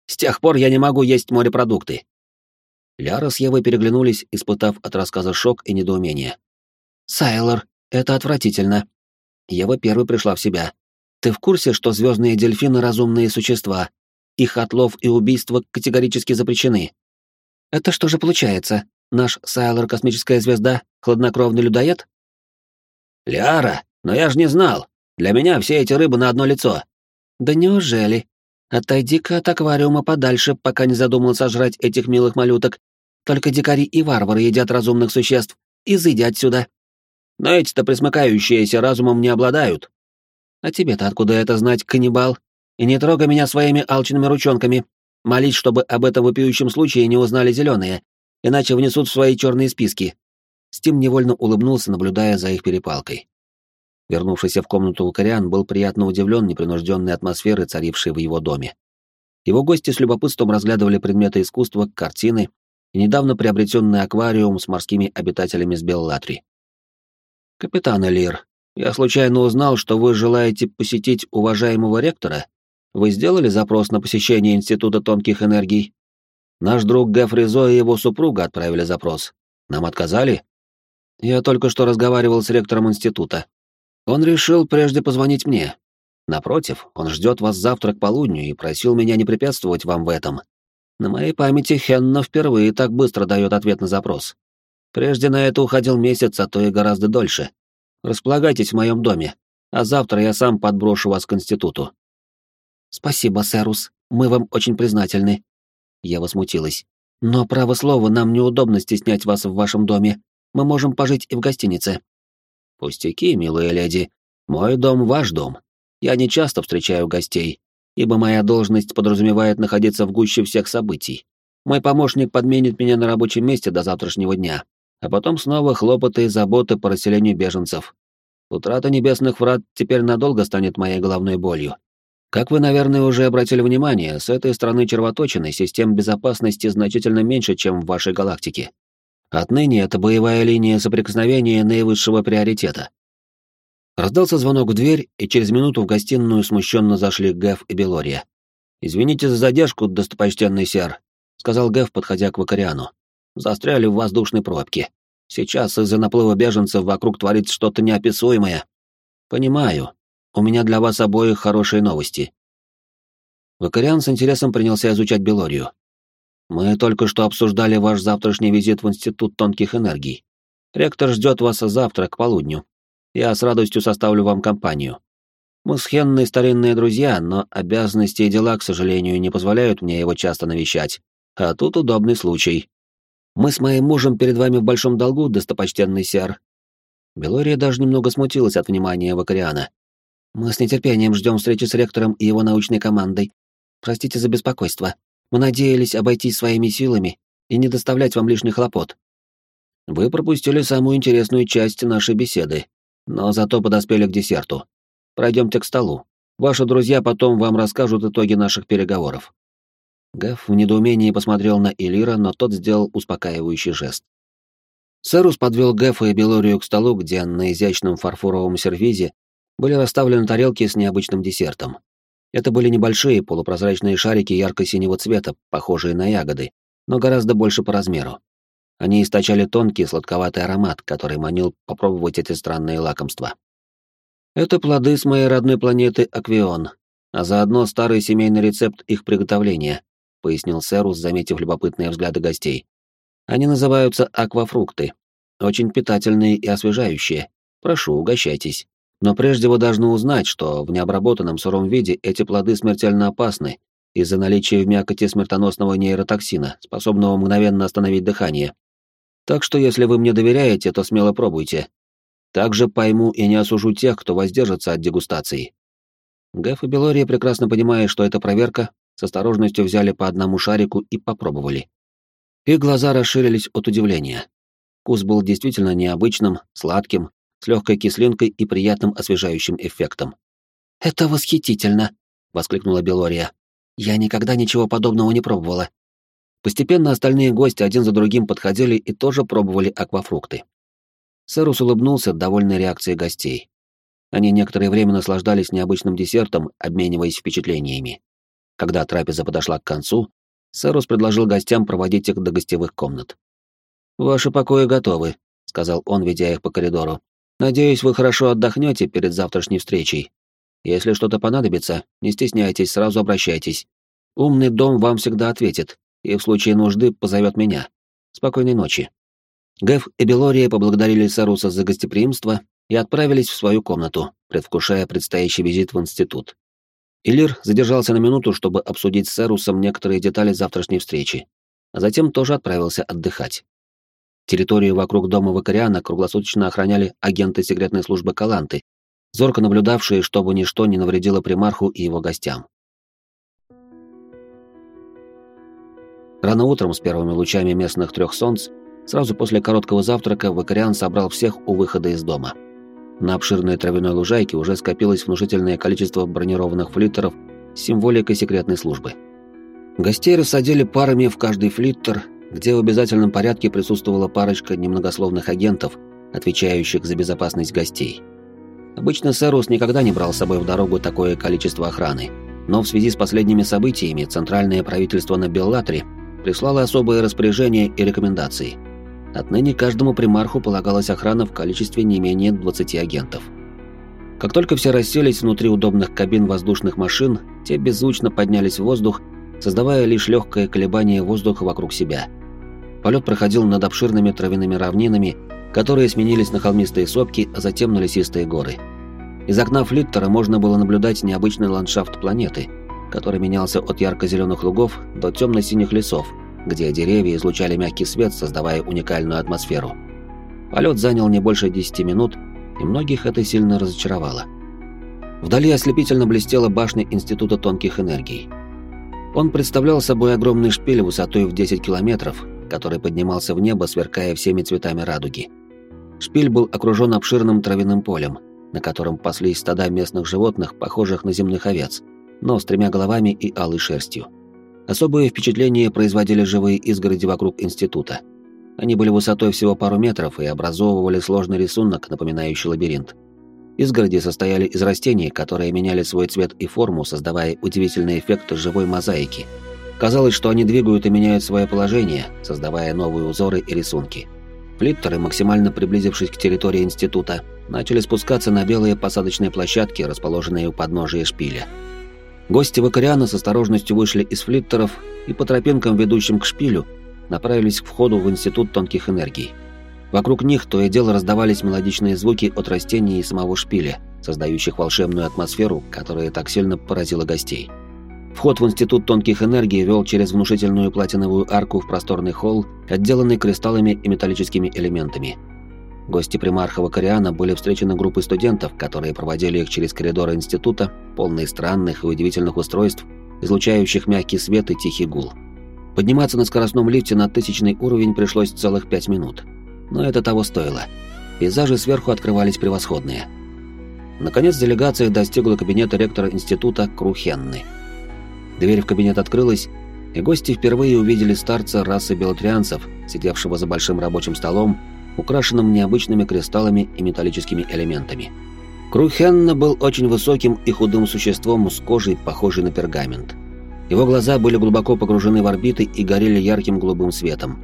Speaker 1: С тех пор я не могу есть морепродукты. Ляра с Евой переглянулись, испытав от рассказа шок и недоумение. «Сайлор, это отвратительно». Ева первой пришла в себя. «Ты в курсе, что звездные дельфины — разумные существа? Их отлов и убийство категорически запрещены. Это что же получается? Наш Сайлор — космическая звезда, хладнокровный людоед?» «Ляра, но я же не знал. Для меня все эти рыбы на одно лицо». «Да неужели? Отойди-ка от аквариума подальше, пока не задумал сожрать этих милых малюток. Только дикари и варвары едят разумных существ. Изыди отсюда». Но эти-то присмыкающиеся разумом не обладают.
Speaker 2: А тебе-то откуда это знать, каннибал? И не трогай меня своими алчными ручонками. Молись, чтобы об этом вопиющем случае не узнали зеленые, иначе внесут в свои черные списки. Стим невольно улыбнулся, наблюдая за их перепалкой. Вернувшийся в комнату Лукариан был приятно удивлен непринужденной атмосферой, царившей в его доме. Его гости с любопытством разглядывали предметы искусства, картины и недавно приобретенный аквариум с морскими обитателями с Беллатри. «Капитан Элир, я случайно узнал, что вы желаете посетить уважаемого ректора. Вы сделали запрос на посещение Института тонких энергий? Наш друг Гефризо и его супруга отправили запрос. Нам отказали? Я только что разговаривал с ректором института. Он решил прежде позвонить мне. Напротив, он ждет вас завтра к полудню и просил меня не препятствовать вам в этом. На моей памяти Хенна впервые так быстро дает ответ на запрос. Прежде на это уходил месяц, а то и гораздо дольше. Располагайтесь в моем доме, а завтра я сам подброшу вас к институту. Спасибо, Сэрус, мы вам очень признательны. Я возмутилась. Но, право слово, нам неудобно стеснять вас в вашем доме. Мы можем пожить и в гостинице. Пустяки, милая леди. Мой дом — ваш дом. Я не часто встречаю гостей, ибо моя должность подразумевает находиться в гуще всех событий. Мой помощник подменит меня на рабочем месте до завтрашнего дня, а потом снова хлопоты и заботы по расселению беженцев. Утрата небесных врат теперь надолго станет моей головной болью. Как вы, наверное, уже обратили внимание, с этой стороны червоточины систем безопасности значительно меньше, чем в вашей галактике. Отныне это боевая линия соприкосновения наивысшего приоритета. Раздался звонок в дверь, и через минуту в гостиную смущенно зашли Гэв и Белория. «Извините за задержку, достопочтенный сер», — сказал Гэв, подходя к Вакариану. «Застряли в воздушной пробке. Сейчас из-за наплыва беженцев вокруг творится что-то неописуемое». «Понимаю. У меня для вас обоих хорошие новости». Вакариан с интересом принялся изучать Белорию. Мы только что обсуждали ваш завтрашний визит в Институт тонких энергий. Ректор ждет вас завтра к полудню. Я с радостью составлю вам компанию. Мы с Хенной старинные друзья, но обязанности и дела, к сожалению, не позволяют мне его часто навещать. А тут удобный случай. Мы с моим мужем перед вами в большом долгу, достопочтенный сер. Белория даже немного смутилась от внимания Вакариана. Мы с нетерпением ждем встречи с ректором и его научной командой. Простите за беспокойство. Мы надеялись обойтись своими силами и не доставлять вам лишних хлопот. Вы пропустили самую интересную часть нашей беседы, но зато подоспели к десерту. Пройдемте к столу. Ваши друзья потом вам расскажут итоги наших переговоров. Гав в недоумении посмотрел на Элира, но тот сделал успокаивающий жест. Сэрус подвел Гэфа и Белорию к столу, где на изящном фарфоровом сервизе были расставлены тарелки с необычным десертом. Это были небольшие полупрозрачные шарики ярко-синего цвета, похожие на ягоды, но гораздо больше по размеру. Они источали тонкий сладковатый аромат, который манил попробовать эти странные лакомства. Это плоды с моей родной планеты Аквион, а заодно старый семейный рецепт их приготовления, пояснил Серус, заметив любопытные взгляды гостей. Они называются аквафрукты. Очень питательные и освежающие. Прошу, угощайтесь. Но прежде вы должны узнать, что в необработанном сыром виде эти плоды смертельно опасны из-за наличия в мякоти смертоносного нейротоксина, способного мгновенно остановить дыхание. Так что если вы мне доверяете, то смело пробуйте. Также пойму и не осужу тех, кто воздержится от дегустации. Гэф и Белория, прекрасно понимая, что это проверка, с осторожностью взяли по одному шарику и попробовали. Их глаза расширились от удивления. Вкус был действительно необычным, сладким, легкой кислинкой и приятным освежающим эффектом. «Это восхитительно!» — воскликнула Белория. «Я никогда ничего подобного не пробовала». Постепенно остальные гости один за другим подходили и тоже пробовали аквафрукты. Сэрус улыбнулся, довольной реакцией гостей. Они некоторое время наслаждались необычным десертом, обмениваясь впечатлениями. Когда трапеза подошла к концу, Сэрус предложил гостям проводить их до гостевых комнат. «Ваши покои готовы», — сказал он, ведя их по коридору. Надеюсь, вы хорошо отдохнете перед завтрашней встречей. Если что-то понадобится, не стесняйтесь, сразу обращайтесь. Умный дом вам всегда ответит, и в случае нужды позовет меня. Спокойной ночи. Гэв и Белория поблагодарили Саруса за гостеприимство и отправились в свою комнату, предвкушая предстоящий визит в институт. Илир задержался на минуту, чтобы обсудить с Сарусом некоторые детали завтрашней встречи, а затем тоже отправился отдыхать.
Speaker 1: Территорию вокруг дома Вакариана круглосуточно охраняли агенты секретной службы Каланты, зорко наблюдавшие, чтобы ничто не навредило примарху и его гостям. Рано утром с первыми лучами местных трех солнц, сразу после короткого завтрака, Вакариан собрал всех у выхода из дома. На обширной травяной лужайке уже скопилось внушительное количество бронированных флиттеров с символикой секретной службы. Гостей рассадили парами в каждый флиттер, где в обязательном порядке присутствовала парочка немногословных агентов, отвечающих за безопасность гостей. Обычно Сэрус никогда не брал с собой в дорогу такое количество охраны, но в связи с последними событиями центральное правительство на Беллатре прислало особое распоряжение и рекомендации. Отныне каждому примарху полагалась охрана в количестве не менее 20 агентов. Как только все расселись внутри удобных кабин воздушных машин, те беззвучно поднялись в воздух создавая лишь легкое колебание воздуха вокруг себя. Полет проходил над обширными травяными равнинами, которые сменились на холмистые сопки, а затем на лесистые горы. Из окна флиттера можно было наблюдать необычный ландшафт планеты, который менялся от ярко-зеленых лугов до темно-синих лесов, где деревья излучали мягкий свет, создавая уникальную атмосферу. Полет занял не больше 10 минут, и многих это сильно разочаровало. Вдали ослепительно блестела башня Института тонких энергий. Он представлял собой огромный шпиль высотой в 10 километров, который поднимался в небо, сверкая всеми цветами радуги. Шпиль был окружен обширным травяным полем, на котором паслись стада местных животных, похожих на земных овец, но с тремя головами и алой шерстью. Особое впечатление производили живые изгороди вокруг института. Они были высотой всего пару метров и образовывали сложный рисунок, напоминающий лабиринт. Изгороди состояли из растений, которые меняли свой цвет и форму, создавая удивительный эффект живой мозаики. Казалось, что они двигают и меняют свое положение, создавая новые узоры и рисунки. Флиттеры, максимально приблизившись к территории института, начали спускаться на белые посадочные площадки, расположенные у подножия шпиля. Гости Вакариана с осторожностью вышли из флиттеров и по тропинкам, ведущим к шпилю, направились к входу в Институт тонких энергий. Вокруг них то и дело раздавались мелодичные звуки от растений и самого шпиля, создающих волшебную атмосферу, которая так сильно поразила гостей. Вход в Институт тонких энергий вел через внушительную платиновую арку в просторный холл, отделанный кристаллами и металлическими элементами. Гости примарха Вакариана были встречены группой студентов, которые проводили их через коридоры института, полные странных и удивительных устройств, излучающих мягкий свет и тихий гул. Подниматься на скоростном лифте на тысячный уровень пришлось целых пять минут но это того стоило. Пейзажи сверху открывались превосходные. Наконец делегация достигла кабинета ректора института Крухенны. Дверь в кабинет открылась, и гости впервые увидели старца расы белотрианцев, сидевшего за большим рабочим столом, украшенным необычными кристаллами и металлическими элементами. Крухенна был очень высоким и худым существом с кожей, похожей на пергамент. Его глаза были глубоко погружены в орбиты и горели ярким голубым светом.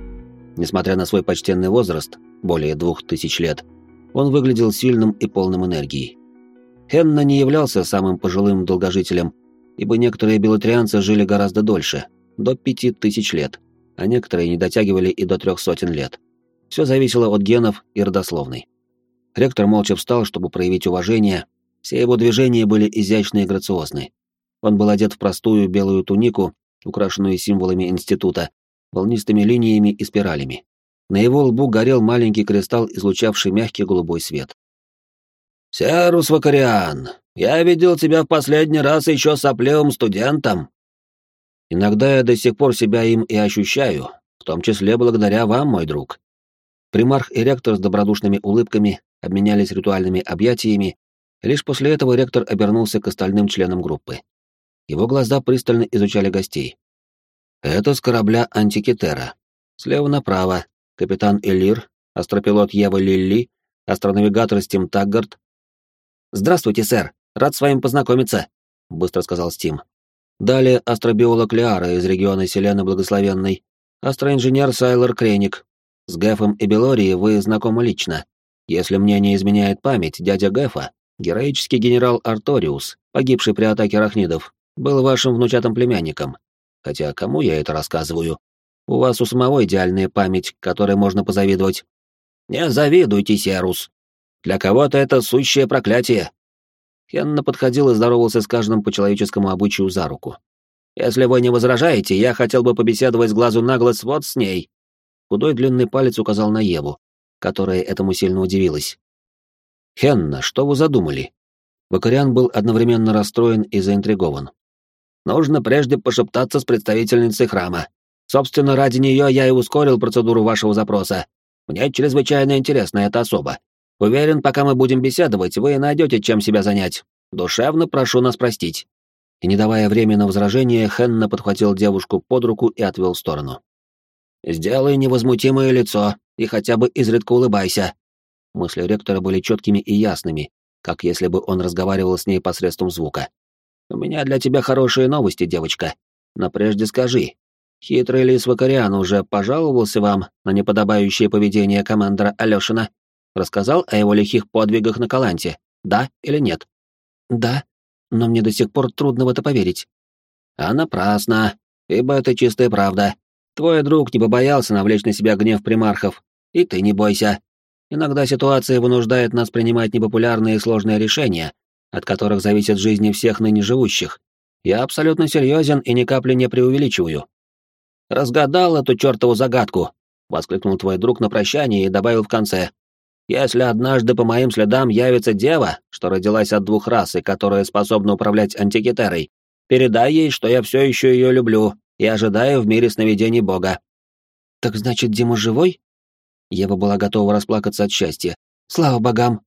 Speaker 1: Несмотря на свой почтенный возраст, более двух тысяч лет, он выглядел сильным и полным энергии. Хенна не являлся самым пожилым долгожителем, ибо некоторые белотрианцы жили гораздо дольше, до пяти тысяч лет, а некоторые не дотягивали и до трех сотен лет. Все зависело от генов и родословной. Ректор молча встал, чтобы проявить уважение, все его движения были изящны и грациозны. Он был одет в простую белую тунику, украшенную символами института, волнистыми линиями и спиралями. На его лбу горел маленький кристалл, излучавший мягкий голубой свет. «Серус Вакариан, я видел тебя в последний раз еще сопливым студентом». «Иногда я до сих пор себя им и ощущаю, в том числе благодаря вам, мой друг». Примарх и ректор с добродушными улыбками обменялись ритуальными объятиями, лишь после этого ректор обернулся к остальным членам группы. Его глаза пристально изучали гостей. Это с корабля Антикитера. Слева направо капитан Элир, астропилот Ева Лилли, астронавигатор Стим Таггард. «Здравствуйте, сэр. Рад с вами познакомиться», — быстро сказал Стим. Далее астробиолог Лиара из региона Селены Благословенной, астроинженер Сайлор Креник. С Гефом и Белорией вы знакомы лично. Если мне не изменяет память, дядя Гефа, героический генерал Арториус, погибший при атаке рахнидов, был вашим внучатым племянником, Хотя кому я это рассказываю? У вас у самого идеальная память, которой можно позавидовать. Не завидуйте, Серус. Для кого-то это сущее проклятие. Хенна подходил и здоровался с каждым по человеческому обычаю за руку. Если вы не возражаете, я хотел бы побеседовать с глазу на глаз вот с ней. Худой длинный палец указал на Еву, которая этому сильно удивилась. «Хенна, что вы задумали?» Бакариан был одновременно расстроен и заинтригован. «Нужно прежде пошептаться с представительницей храма. Собственно, ради нее я и ускорил процедуру вашего запроса. Мне чрезвычайно интересна эта особа. Уверен, пока мы будем беседовать, вы найдете чем себя занять. Душевно прошу нас простить». И не давая времени на возражение, Хенна подхватил девушку под руку и отвел в сторону. «Сделай невозмутимое лицо и хотя бы изредка улыбайся». Мысли ректора были четкими и ясными, как если бы он разговаривал с ней посредством звука. «У меня для тебя хорошие новости, девочка. Но прежде скажи, хитрый лис Вакариан уже пожаловался вам на неподобающее поведение командора Алешина? Рассказал о его лихих подвигах на Каланте, да или нет?» «Да, но мне до сих пор трудно в это поверить». «А напрасно, ибо это чистая правда. Твой друг не побоялся навлечь на себя гнев примархов, и ты не бойся. Иногда ситуация вынуждает нас принимать непопулярные и сложные решения, от которых зависит жизни всех ныне живущих. Я абсолютно серьезен и ни капли не преувеличиваю. «Разгадал эту чертову загадку!» — воскликнул твой друг на прощание и добавил в конце. Если однажды по моим следам явится дева, что родилась от двух рас и которая способна управлять антикитерой, передай ей, что я все еще ее люблю и ожидаю в мире сновидений Бога». «Так значит, Дима живой?» Ева была готова расплакаться от счастья. «Слава богам!»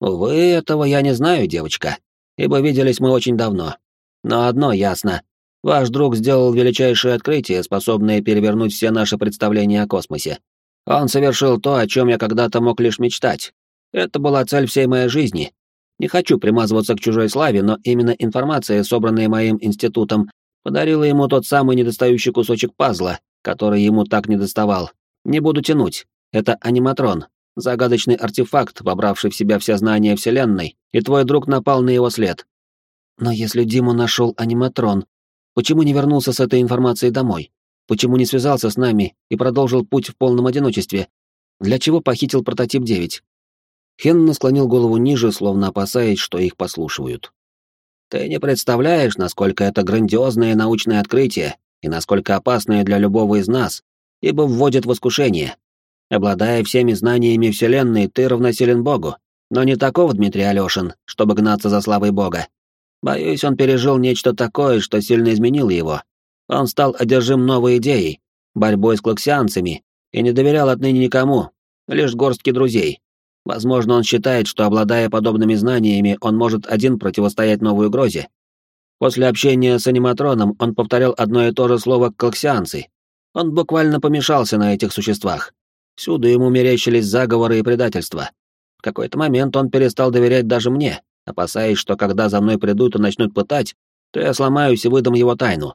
Speaker 1: «Увы, этого я не знаю, девочка, ибо виделись мы очень давно. Но одно ясно. Ваш друг сделал величайшее открытие, способное перевернуть все наши представления о космосе. Он совершил то, о чем я когда-то мог лишь мечтать. Это была цель всей моей жизни. Не хочу примазываться к чужой славе, но именно информация, собранная моим институтом, подарила ему тот самый недостающий кусочек пазла, который ему так недоставал. Не буду тянуть. Это аниматрон, загадочный артефакт, вобравший в себя все знания Вселенной, и твой друг напал на его след. Но если Дима нашел аниматрон, почему не вернулся с этой информацией домой? Почему не связался с нами и продолжил путь в полном одиночестве? Для чего похитил прототип 9? Хенна склонил голову ниже, словно опасаясь, что их послушивают. Ты не представляешь, насколько это грандиозное научное открытие и насколько опасное для любого из нас, ибо вводит в искушение. Обладая всеми знаниями Вселенной, ты равносилен Богу, но не таков Дмитрий Алешин, чтобы гнаться за славой Бога. Боюсь, он пережил нечто такое, что сильно изменило его, он стал одержим новой идеей, борьбой с клаксианцами, и не доверял отныне никому, лишь горстке друзей. Возможно, он считает, что, обладая подобными знаниями, он может один противостоять новой угрозе. После общения с аниматроном он повторял одно и то же слово «клаксианцы». Он буквально помешался на этих существах. Всюду ему мерещились заговоры и предательства. В какой-то момент он перестал доверять даже мне, опасаясь, что когда за мной придут и начнут пытать, то я сломаюсь и выдам его тайну.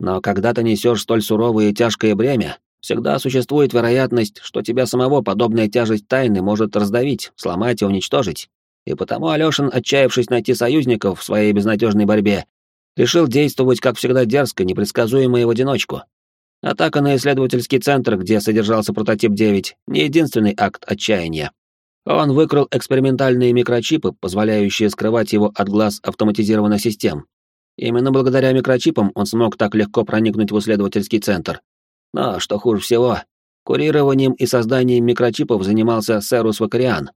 Speaker 1: Но когда ты несешь столь суровое и тяжкое бремя, всегда существует вероятность, что тебя самого подобная тяжесть тайны может раздавить, сломать и уничтожить. И потому Алёшин, отчаявшись найти союзников в своей безнадежной борьбе, решил действовать, как всегда, дерзко, непредсказуемо и в одиночку. Атака на исследовательский центр, где содержался прототип 9, не единственный акт отчаяния. Он выкрал экспериментальные микрочипы, позволяющие скрывать его от глаз автоматизированных систем, Именно благодаря микрочипам он смог так легко проникнуть в исследовательский центр. Но, что хуже всего, курированием и созданием микрочипов занимался Серус Вакариан.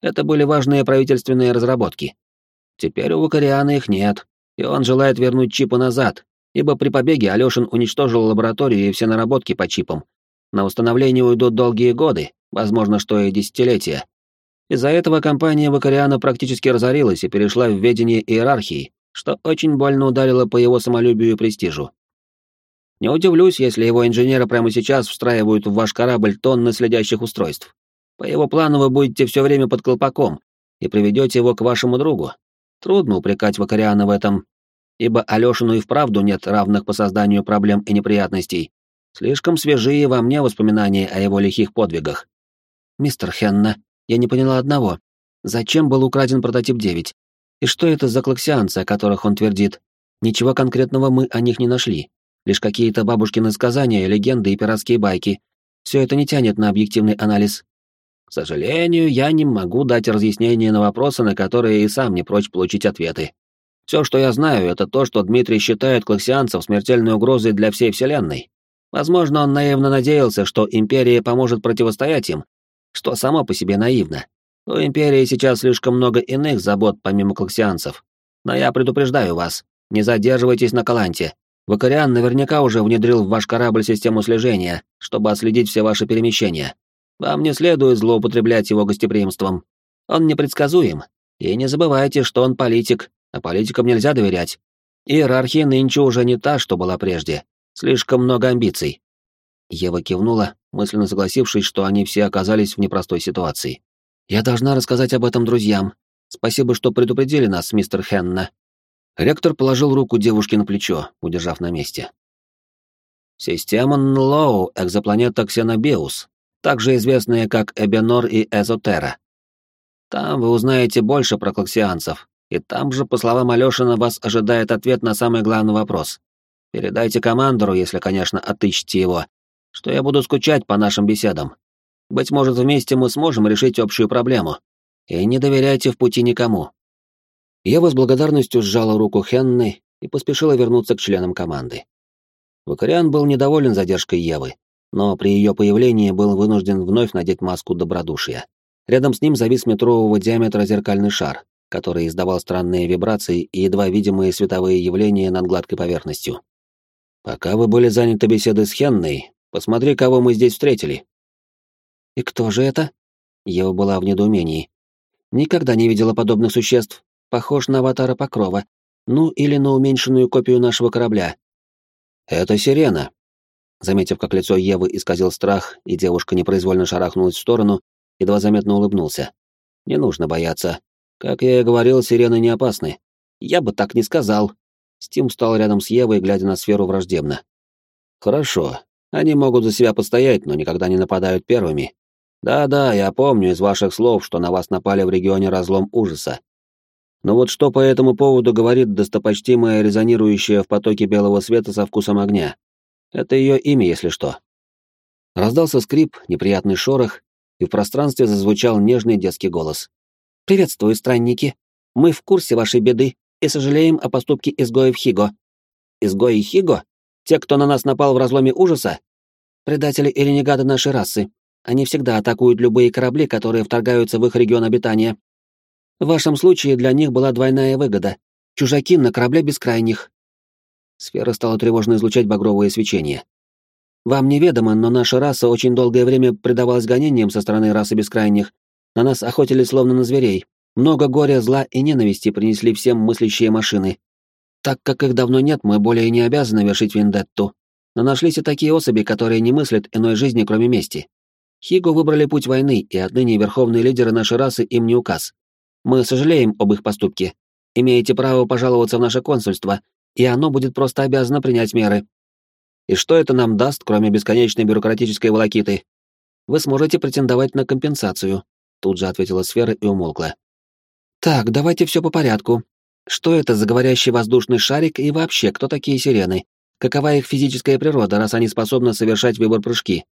Speaker 1: Это были важные правительственные разработки. Теперь у Вакариана их нет, и он желает вернуть чипы назад, ибо при побеге Алёшин уничтожил лабораторию и все наработки по чипам. На установление уйдут долгие годы, возможно, что и десятилетия. Из-за этого компания Вакариана практически разорилась и перешла в ведение иерархии, что очень больно ударило по его самолюбию и престижу. Не удивлюсь, если его инженеры прямо сейчас встраивают в ваш корабль тонны следящих устройств. По его плану вы будете все время под колпаком и приведете его к вашему другу. Трудно упрекать Вакариана в этом, ибо Алешину и вправду нет равных по созданию проблем и неприятностей. Слишком свежие во мне воспоминания о его лихих подвигах. Мистер Хенна, я не поняла одного. Зачем был украден прототип 9? И что это за клаксианцы, о которых он твердит? Ничего конкретного мы о них не нашли. Лишь какие-то бабушкины сказания, легенды и пиратские байки. Все это не тянет на объективный анализ. К сожалению, я не могу дать разъяснение на вопросы, на которые и сам не прочь получить ответы. Все, что я знаю, это то, что Дмитрий считает клаксианцев смертельной угрозой для всей Вселенной. Возможно, он наивно надеялся, что Империя поможет противостоять им, что само по себе наивно. У Империи сейчас слишком много иных забот помимо клаксианцев. Но я предупреждаю вас, не задерживайтесь на Каланте. Вакариан наверняка уже внедрил в ваш корабль систему слежения, чтобы отследить все ваши перемещения. Вам не следует злоупотреблять его гостеприимством. Он непредсказуем. И не забывайте, что он политик, а политикам нельзя доверять. Иерархия нынче уже не та, что была прежде. Слишком много амбиций. Ева кивнула, мысленно согласившись, что они все оказались в непростой ситуации. «Я должна рассказать об этом друзьям. Спасибо, что предупредили нас, мистер Хенна». Ректор положил руку девушке на плечо, удержав на месте. Система Нлоу, экзопланета Ксенобеус, также известная как Эбенор и Эзотера. Там вы узнаете больше про клаксианцев, и там же, по словам Алёшина, вас ожидает ответ на самый главный вопрос. Передайте командору, если, конечно, отыщете его, что я буду скучать по нашим беседам. Быть может, вместе мы сможем решить общую проблему. И не доверяйте в пути никому. Ева с благодарностью сжала руку Хенны и поспешила вернуться к членам команды. Вакариан был недоволен задержкой Евы, но при ее появлении был вынужден вновь надеть маску добродушия. Рядом с ним завис метрового диаметра зеркальный шар, который издавал странные вибрации и едва видимые световые явления над гладкой поверхностью. «Пока вы были заняты беседой с Хенной, посмотри, кого мы здесь встретили». «И кто же это?» Ева была в недоумении. Никогда не видела подобных существ, похож на аватара Покрова, ну или на уменьшенную копию нашего корабля. Это сирена. Заметив, как лицо Евы исказил страх, и девушка непроизвольно шарахнулась в сторону, едва заметно улыбнулся. Не нужно бояться. Как я и говорил, сирены не опасны. Я бы так не сказал. Стим встал рядом с Евой, глядя на сферу враждебно. Хорошо. Они могут за себя постоять, но никогда не нападают первыми. Да-да, я помню из ваших слов, что на вас напали в регионе разлом ужаса. Но вот что по этому поводу говорит достопочтимая, резонирующая в потоке белого света со вкусом огня? Это ее имя, если что. Раздался скрип, неприятный шорох, и в пространстве зазвучал нежный детский голос. «Приветствую, странники. Мы в курсе вашей беды и сожалеем о поступке изгоев Хиго». «Изгои Хиго? Те, кто на нас напал в разломе ужаса?» «Предатели и ренегаты нашей расы. Они всегда атакуют любые корабли, которые вторгаются в их регион обитания. В вашем случае для них была двойная выгода. Чужаки на корабле бескрайних. Сфера стала тревожно излучать багровое свечение. Вам неведомо, но наша раса очень долгое время предавалась гонениям со стороны расы бескрайних. На нас охотились словно на зверей. Много горя, зла и ненависти принесли всем мыслящие машины. Так как их давно нет, мы более не обязаны вершить вендетту. Но нашлись и такие особи, которые не мыслят иной жизни, кроме мести. Хиго выбрали путь войны, и отныне верховные лидеры нашей расы им не указ. Мы сожалеем об их поступке. Имеете право пожаловаться в наше консульство, и оно будет просто обязано принять меры. И что это нам даст, кроме бесконечной бюрократической волокиты? Вы сможете претендовать на компенсацию, тут же ответила сфера и умолкла. Так, давайте все по порядку. Что это за говорящий воздушный шарик и вообще, кто такие сирены? Какова их физическая природа, раз они способны совершать выбор-прыжки?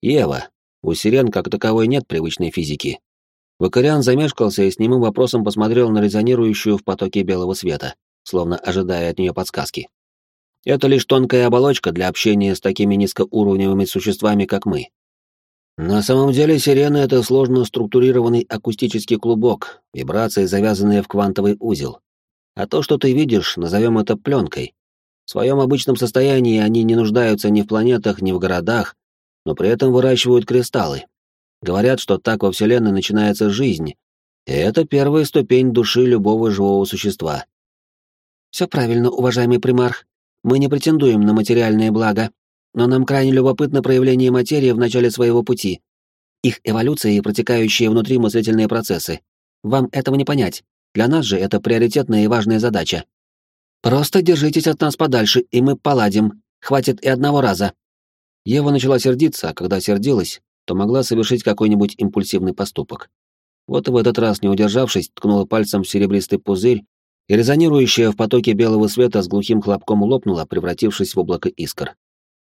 Speaker 1: Ева, у сирен как таковой нет привычной физики. Вакариан замешкался и с немым вопросом посмотрел на резонирующую в потоке белого света, словно ожидая от нее подсказки. Это лишь тонкая оболочка для общения с такими низкоуровневыми существами, как мы. На самом деле сирена — это сложно структурированный акустический клубок, вибрации, завязанные в квантовый узел. А то, что ты видишь, назовем это пленкой. В своем обычном состоянии они не нуждаются ни в планетах, ни в городах, но при этом выращивают кристаллы, Говорят, что так во Вселенной начинается жизнь, и это первая ступень души любого живого существа. Все правильно, уважаемый примарх. Мы не претендуем на материальные блага, но нам крайне любопытно проявление материи в начале своего пути, их эволюция и протекающие внутри мыслительные процессы. Вам этого не понять. Для нас же это приоритетная и важная задача. Просто держитесь от нас подальше, и мы поладим. Хватит и одного раза. Ева начала сердиться, а когда сердилась, то могла совершить какой-нибудь импульсивный поступок. Вот и в этот раз, не удержавшись, ткнула пальцем в серебристый пузырь, и резонирующая в потоке белого света с глухим хлопком лопнула, превратившись в облако искр.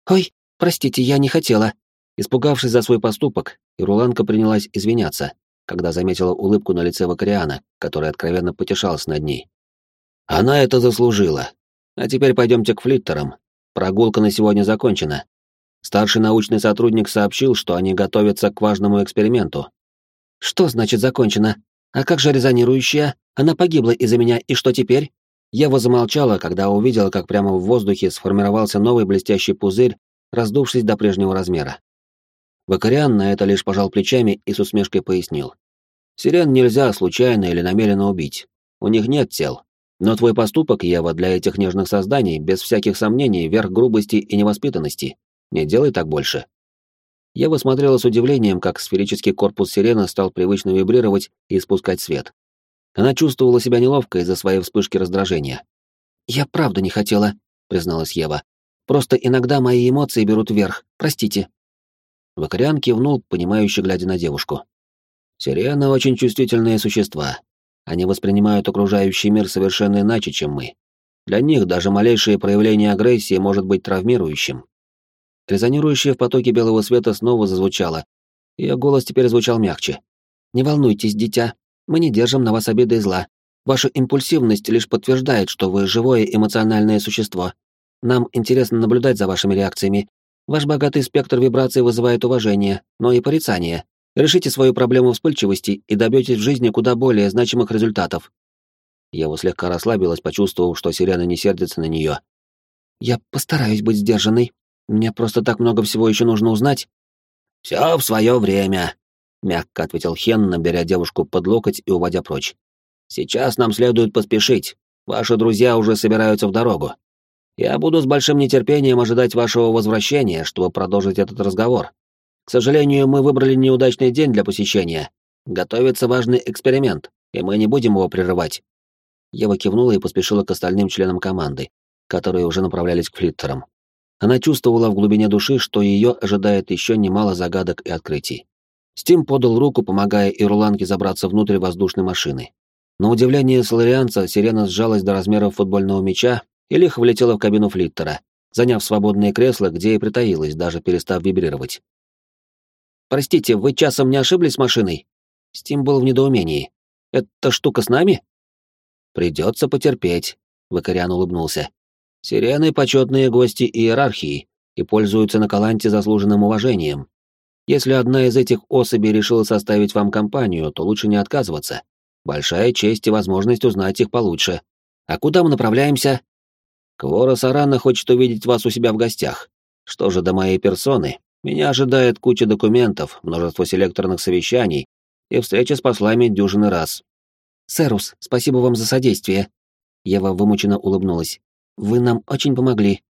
Speaker 1: «Ой, простите, я не хотела». Испугавшись за свой поступок, Ируланка принялась извиняться, когда заметила улыбку на лице Вакариана, который откровенно потешался над ней. «Она это заслужила. А теперь пойдемте к флиттерам. Прогулка на сегодня закончена. Старший научный сотрудник сообщил, что они готовятся к важному эксперименту.
Speaker 2: Что значит закончено? А как же резонирующая? Она погибла из-за меня, и что теперь?
Speaker 1: Ева замолчала, когда увидела, как прямо в воздухе сформировался новый блестящий пузырь, раздувшись до прежнего размера. Вакариан на это лишь пожал плечами и с усмешкой пояснил. «Сирен нельзя случайно или намеренно убить. У них нет тел. Но твой поступок, Ева, для этих нежных созданий, без всяких сомнений, верх грубости и невоспитанности. Не делай так больше». Ева смотрела с удивлением, как сферический корпус сирены стал привычно вибрировать и испускать свет. Она чувствовала себя неловко из-за своей вспышки раздражения.
Speaker 2: «Я правда не хотела», — призналась Ева. «Просто иногда мои эмоции берут верх. Простите».
Speaker 1: Вакариан кивнул, понимающе глядя на девушку. «Сирены очень чувствительные существа. Они воспринимают окружающий мир совершенно иначе, чем мы. Для них даже малейшее проявление агрессии может быть травмирующим. Резонирующее в потоке белого света снова зазвучало. Ее голос теперь звучал мягче.
Speaker 2: «Не волнуйтесь, дитя. Мы не держим на вас обиды и зла. Ваша импульсивность лишь подтверждает, что вы живое эмоциональное существо. Нам интересно наблюдать за вашими реакциями. Ваш богатый спектр вибраций вызывает уважение, но и порицание. Решите свою проблему вспыльчивости и добьетесь в жизни куда более значимых результатов.
Speaker 1: Ева слегка расслабилась, почувствовав, что сирена не сердится на нее.
Speaker 2: Я постараюсь быть сдержанной. Мне просто так много всего еще нужно узнать.
Speaker 1: Все в свое время, мягко ответил Хен, наберя девушку под локоть и уводя прочь. Сейчас нам следует поспешить. Ваши друзья уже собираются в дорогу. Я буду с большим нетерпением ожидать вашего возвращения, чтобы продолжить этот разговор. К сожалению, мы выбрали неудачный день для посещения. Готовится важный эксперимент, и мы не будем его прерывать. Ева кивнула и поспешила к остальным членам команды, которые уже направлялись к флиттерам. Она чувствовала в глубине души, что ее ожидает еще немало загадок и открытий. Стим подал руку, помогая Ирланке забраться внутрь воздушной машины. На удивление соларианца сирена сжалась до размеров футбольного мяча и лихо влетела в кабину флиттера, заняв свободное кресло, где и притаилась, даже перестав вибрировать.
Speaker 2: «Простите, вы часом не ошиблись машиной?» Стим был в недоумении. «Эта штука с нами?»
Speaker 1: «Придется потерпеть», — Вакариан улыбнулся. «Сирены — почетные гости иерархии и пользуются на Каланте заслуженным уважением. Если одна из этих особей решила составить вам компанию, то лучше не отказываться. Большая честь и возможность узнать их получше. А куда мы направляемся?» «Квора Сарана хочет увидеть вас у себя в гостях. Что же до моей персоны, меня ожидает куча документов, множество селекторных совещаний и встреча с послами дюжины раз.
Speaker 2: «Сэрус, спасибо вам за содействие». Ева вымученно улыбнулась. «Вы нам очень помогли».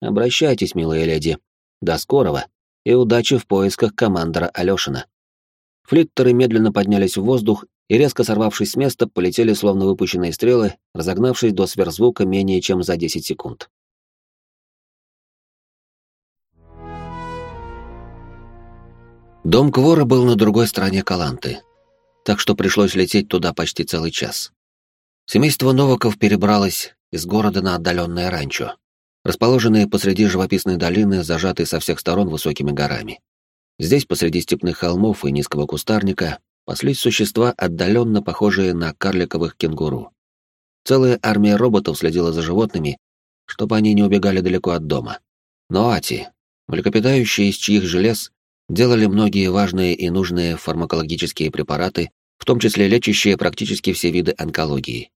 Speaker 1: «Обращайтесь, милая леди. До скорого и удачи в поисках командора Алёшина». Флиттеры медленно поднялись в воздух и, резко сорвавшись с места, полетели словно выпущенные стрелы, разогнавшись до сверхзвука менее чем за 10 секунд. Дом Квора был на другой стороне Каланты, так что пришлось лететь туда почти целый час. Семейство Новаков перебралось из города на отдаленное ранчо, расположенное посреди живописной долины, зажатой со всех сторон высокими горами. Здесь, посреди степных холмов и низкого кустарника, паслись существа, отдаленно похожие на карликовых кенгуру. Целая армия роботов следила за животными, чтобы они не убегали далеко от дома. Но ати, млекопитающие из чьих желез делали многие важные и нужные фармакологические препараты, в том числе лечащие практически все виды онкологии.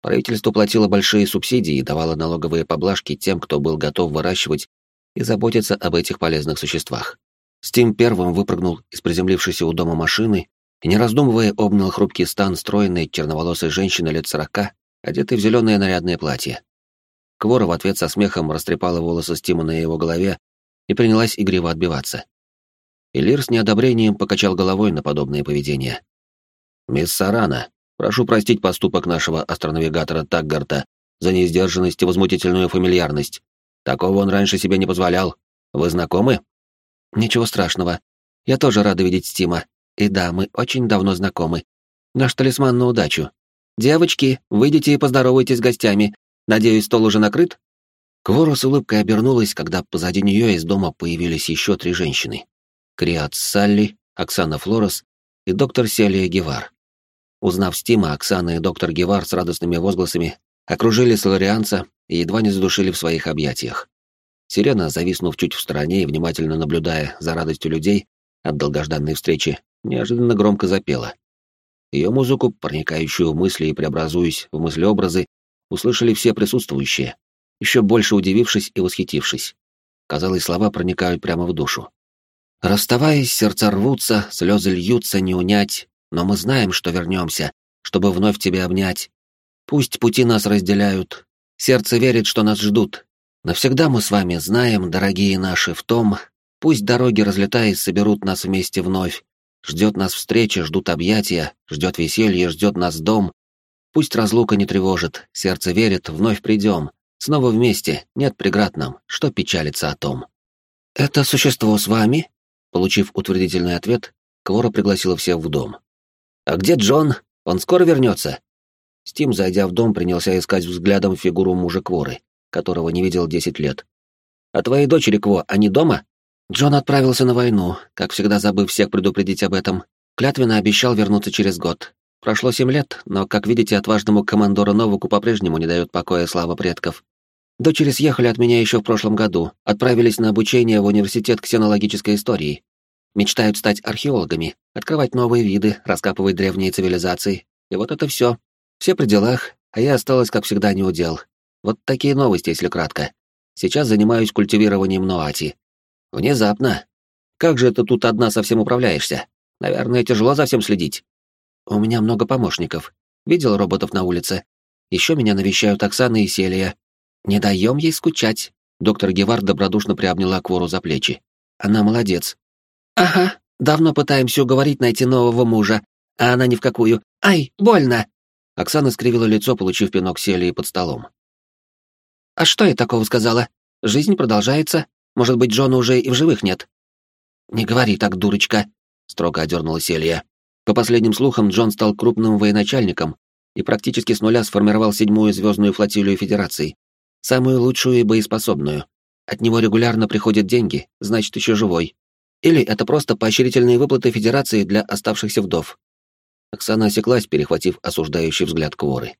Speaker 1: Правительство платило большие субсидии и давало налоговые поблажки тем, кто был готов выращивать и заботиться об этих полезных существах. Стим первым выпрыгнул из приземлившейся у дома машины и, не раздумывая, обнял хрупкий стан стройной черноволосой женщины лет сорока, одетой в зеленое нарядное платье. Квора в ответ со смехом растрепала волосы Стима на его голове и принялась игриво отбиваться. Элир с неодобрением покачал головой на подобное поведение. «Мисс Сарана, прошу простить поступок нашего астронавигатора Таггарта за неиздержанность и возмутительную фамильярность. Такого он раньше себе не позволял. Вы знакомы?»
Speaker 2: «Ничего страшного. Я тоже рада видеть Стима. И да, мы очень давно знакомы. Наш талисман на удачу. Девочки, выйдите и поздоровайтесь с гостями. Надеюсь, стол уже накрыт?»
Speaker 1: Квора с улыбкой обернулась, когда позади нее из дома появились еще три женщины. Криат Салли, Оксана Флорес и доктор Селия Гевар. Узнав Стима, Оксана и доктор Гевар с радостными возгласами окружили соларианца и едва не задушили в своих объятиях. Сирена, зависнув чуть в стороне и внимательно наблюдая за радостью людей от долгожданной встречи, неожиданно громко запела. Ее музыку, проникающую в мысли и преобразуясь в мыслеобразы, услышали все присутствующие, еще больше удивившись и восхитившись. Казалось, слова проникают прямо в душу. Расставаясь, сердца рвутся, слезы льются, не унять, но мы знаем, что вернемся, чтобы вновь тебя обнять. Пусть пути нас разделяют, сердце верит, что нас ждут. Навсегда мы с вами знаем, дорогие наши, в том, пусть дороги, разлетаясь, соберут нас вместе вновь. Ждет нас встреча, ждут объятия, ждет веселье, ждет нас дом. Пусть разлука не тревожит, сердце верит, вновь придем. Снова вместе, нет преград нам, что печалится о том. «Это существо с вами?» Получив утвердительный ответ, Квора пригласила всех в дом. «А где Джон? Он скоро вернется?» Стим, зайдя в дом, принялся искать взглядом фигуру мужа Кворы, которого не видел десять лет. «А твои дочери, Кво, они дома?» Джон отправился на войну, как всегда забыв всех предупредить об этом. Клятвенно обещал вернуться через год. Прошло семь лет, но, как видите, отважному командору Новаку по-прежнему не дает покоя слава предков. Дочери съехали от меня еще в прошлом году, отправились на обучение в университет ксенологической истории. Мечтают стать археологами, открывать новые виды, раскапывать древние цивилизации. И вот это все. Все при делах, а я осталась, как всегда, не удел. Вот такие новости, если кратко. Сейчас занимаюсь культивированием ноати. Внезапно. Как же ты тут одна совсем управляешься? Наверное, тяжело за всем следить. У меня много помощников. Видел роботов на улице. Еще меня навещают Оксана и Селия. Не даем ей скучать. Доктор Гевард добродушно приобняла Квору за плечи. Она молодец. «Ага, давно пытаемся уговорить найти нового мужа, а она ни в какую. Ай, больно!» Оксана скривила лицо, получив пинок сели под столом. «А что я такого сказала? Жизнь продолжается. Может быть, Джона уже и в живых нет?» «Не говори так, дурочка», — строго одернула Селия. По последним слухам, Джон стал крупным военачальником и практически с нуля сформировал седьмую звездную флотилию Федерации, самую лучшую и боеспособную. От него регулярно приходят деньги, значит, еще живой. Или это просто поощрительные выплаты Федерации для оставшихся вдов. Оксана осеклась, перехватив осуждающий взгляд Кворы.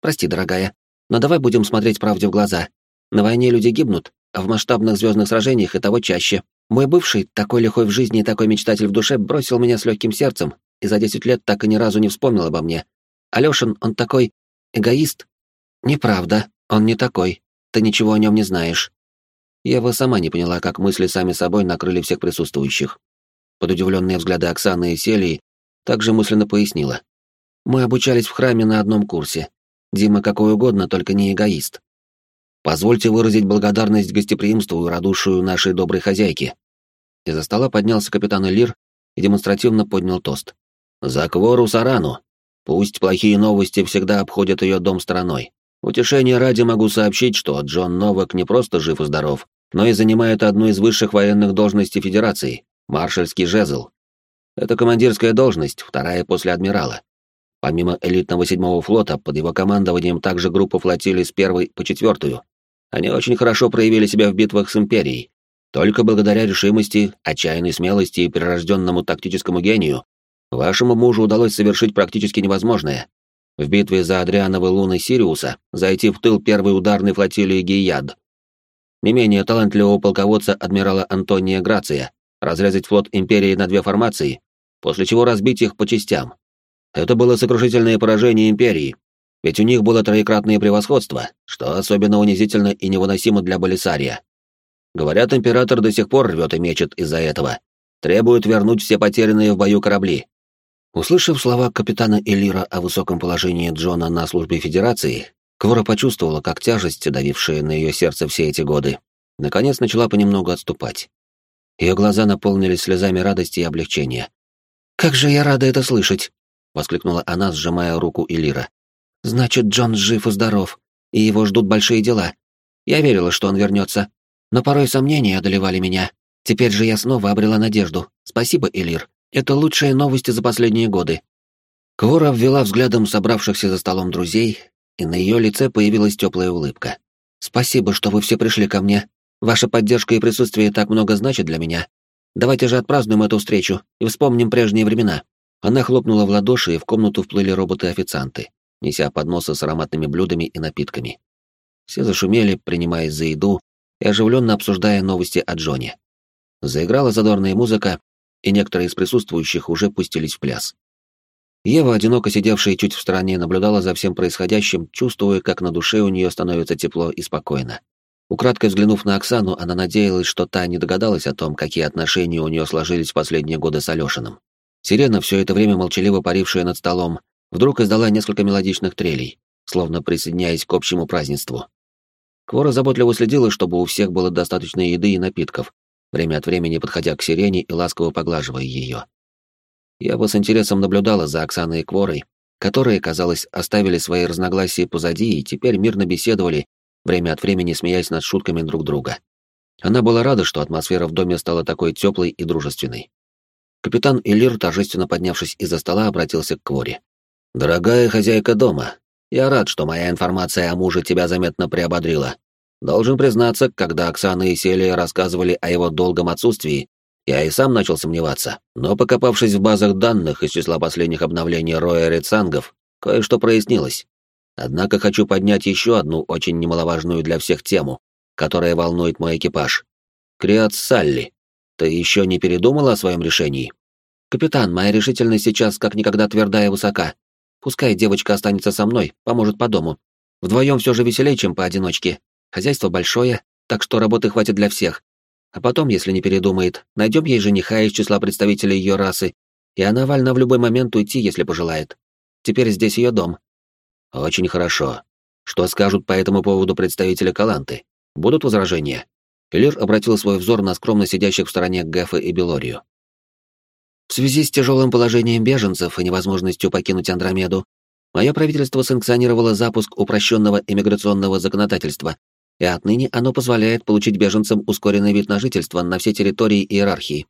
Speaker 1: «Прости, дорогая, но давай будем смотреть правде в глаза. На войне люди гибнут, а в масштабных звездных сражениях и того чаще. Мой бывший, такой лихой в жизни и такой мечтатель в душе, бросил меня с легким сердцем и за десять лет так и ни разу не вспомнил обо мне. Алешин, он такой... эгоист. Неправда, он не такой. Ты ничего о нем не знаешь. Ева сама не поняла, как мысли сами собой накрыли всех присутствующих. Под удивленные взгляды Оксаны и Селии также мысленно пояснила. «Мы обучались в храме на одном курсе. Дима какой угодно, только не эгоист. Позвольте выразить благодарность гостеприимству и радушию нашей доброй хозяйки». Из-за стола поднялся капитан Элир и демонстративно поднял тост. «За Квору Сарану! Пусть плохие новости всегда обходят ее дом стороной. Утешение ради могу сообщить, что Джон Новак не просто жив и здоров, но и занимает одну из высших военных должностей Федерации — маршальский жезл. Это командирская должность, вторая после адмирала. Помимо элитного седьмого флота, под его командованием также группа флотилий с первой по четвертую. Они очень хорошо проявили себя в битвах с Империей. Только благодаря решимости, отчаянной смелости и прирожденному тактическому гению вашему мужу удалось совершить практически невозможное в битве за Адриановы луны Сириуса зайти в тыл первой ударной флотилии Гияд. Не менее талантливого полководца адмирала Антония Грация разрезать флот Империи на две формации, после чего разбить их по частям. Это было сокрушительное поражение Империи, ведь у них было троекратное превосходство, что особенно унизительно и невыносимо для Болисария. Говорят, император до сих пор рвет и мечет из-за этого. Требует вернуть все потерянные в бою корабли. Услышав слова капитана Элира о высоком положении Джона на службе Федерации, Квора почувствовала, как тяжесть, давившая на ее сердце все эти годы, наконец начала понемногу отступать. Ее глаза наполнились слезами радости и облегчения. «Как же я рада это слышать!» — воскликнула она, сжимая руку Элира. «Значит, Джон жив и здоров, и его ждут большие дела. Я верила, что он вернется, но порой сомнения одолевали меня. Теперь же я снова обрела надежду. Спасибо, Элир. Это лучшие новости за последние годы. Квора ввела взглядом собравшихся за столом друзей, и на ее лице появилась теплая улыбка. «Спасибо, что вы все пришли ко мне. Ваша поддержка и присутствие так много значит для меня. Давайте же отпразднуем эту встречу и вспомним прежние времена». Она хлопнула в ладоши, и в комнату вплыли роботы-официанты, неся подносы с ароматными блюдами и напитками. Все зашумели, принимаясь за еду, и оживленно обсуждая новости о Джоне. Заиграла задорная музыка, и некоторые из присутствующих уже пустились в пляс. Ева, одиноко сидевшая чуть в стороне, наблюдала за всем происходящим, чувствуя, как на душе у нее становится тепло и спокойно. Украдкой взглянув на Оксану, она надеялась, что та не догадалась о том, какие отношения у нее сложились в последние годы с Алешиным. Сирена, все это время молчаливо парившая над столом, вдруг издала несколько мелодичных трелей, словно присоединяясь к общему празднеству. Квора заботливо следила, чтобы у всех было достаточно еды и напитков, время от времени подходя к сирене и ласково поглаживая ее. Я бы с интересом наблюдала за Оксаной и Кворой, которые, казалось, оставили свои разногласия позади и теперь мирно беседовали, время от времени смеясь над шутками друг друга. Она была рада, что атмосфера в доме стала такой теплой и дружественной. Капитан Элир, торжественно поднявшись из-за стола, обратился к Кворе. «Дорогая хозяйка дома, я рад, что моя информация о муже тебя заметно приободрила. Должен признаться, когда Оксана и Селия рассказывали о его долгом отсутствии, я и сам начал сомневаться, но покопавшись в базах данных из числа последних обновлений Роя Рецангов, кое-что прояснилось. Однако хочу поднять еще одну очень немаловажную для всех тему, которая волнует мой экипаж. Криат Салли, ты еще не передумала о своем решении? Капитан, моя решительность сейчас как никогда тверда и высока. Пускай девочка останется со мной, поможет по дому. Вдвоем все же веселее, чем поодиночке. Хозяйство большое, так что работы хватит для всех. А потом, если не передумает, найдем ей жениха из числа представителей ее расы, и она вольна в любой момент уйти, если пожелает. Теперь здесь ее дом. Очень хорошо. Что скажут по этому поводу представители Каланты? Будут возражения? Элир обратил свой взор на скромно сидящих в стороне Гэфа и Белорию. В связи с тяжелым положением беженцев и невозможностью покинуть Андромеду, мое правительство санкционировало запуск упрощенного иммиграционного законодательства, и отныне оно позволяет получить беженцам ускоренный вид на жительство на все территории иерархии.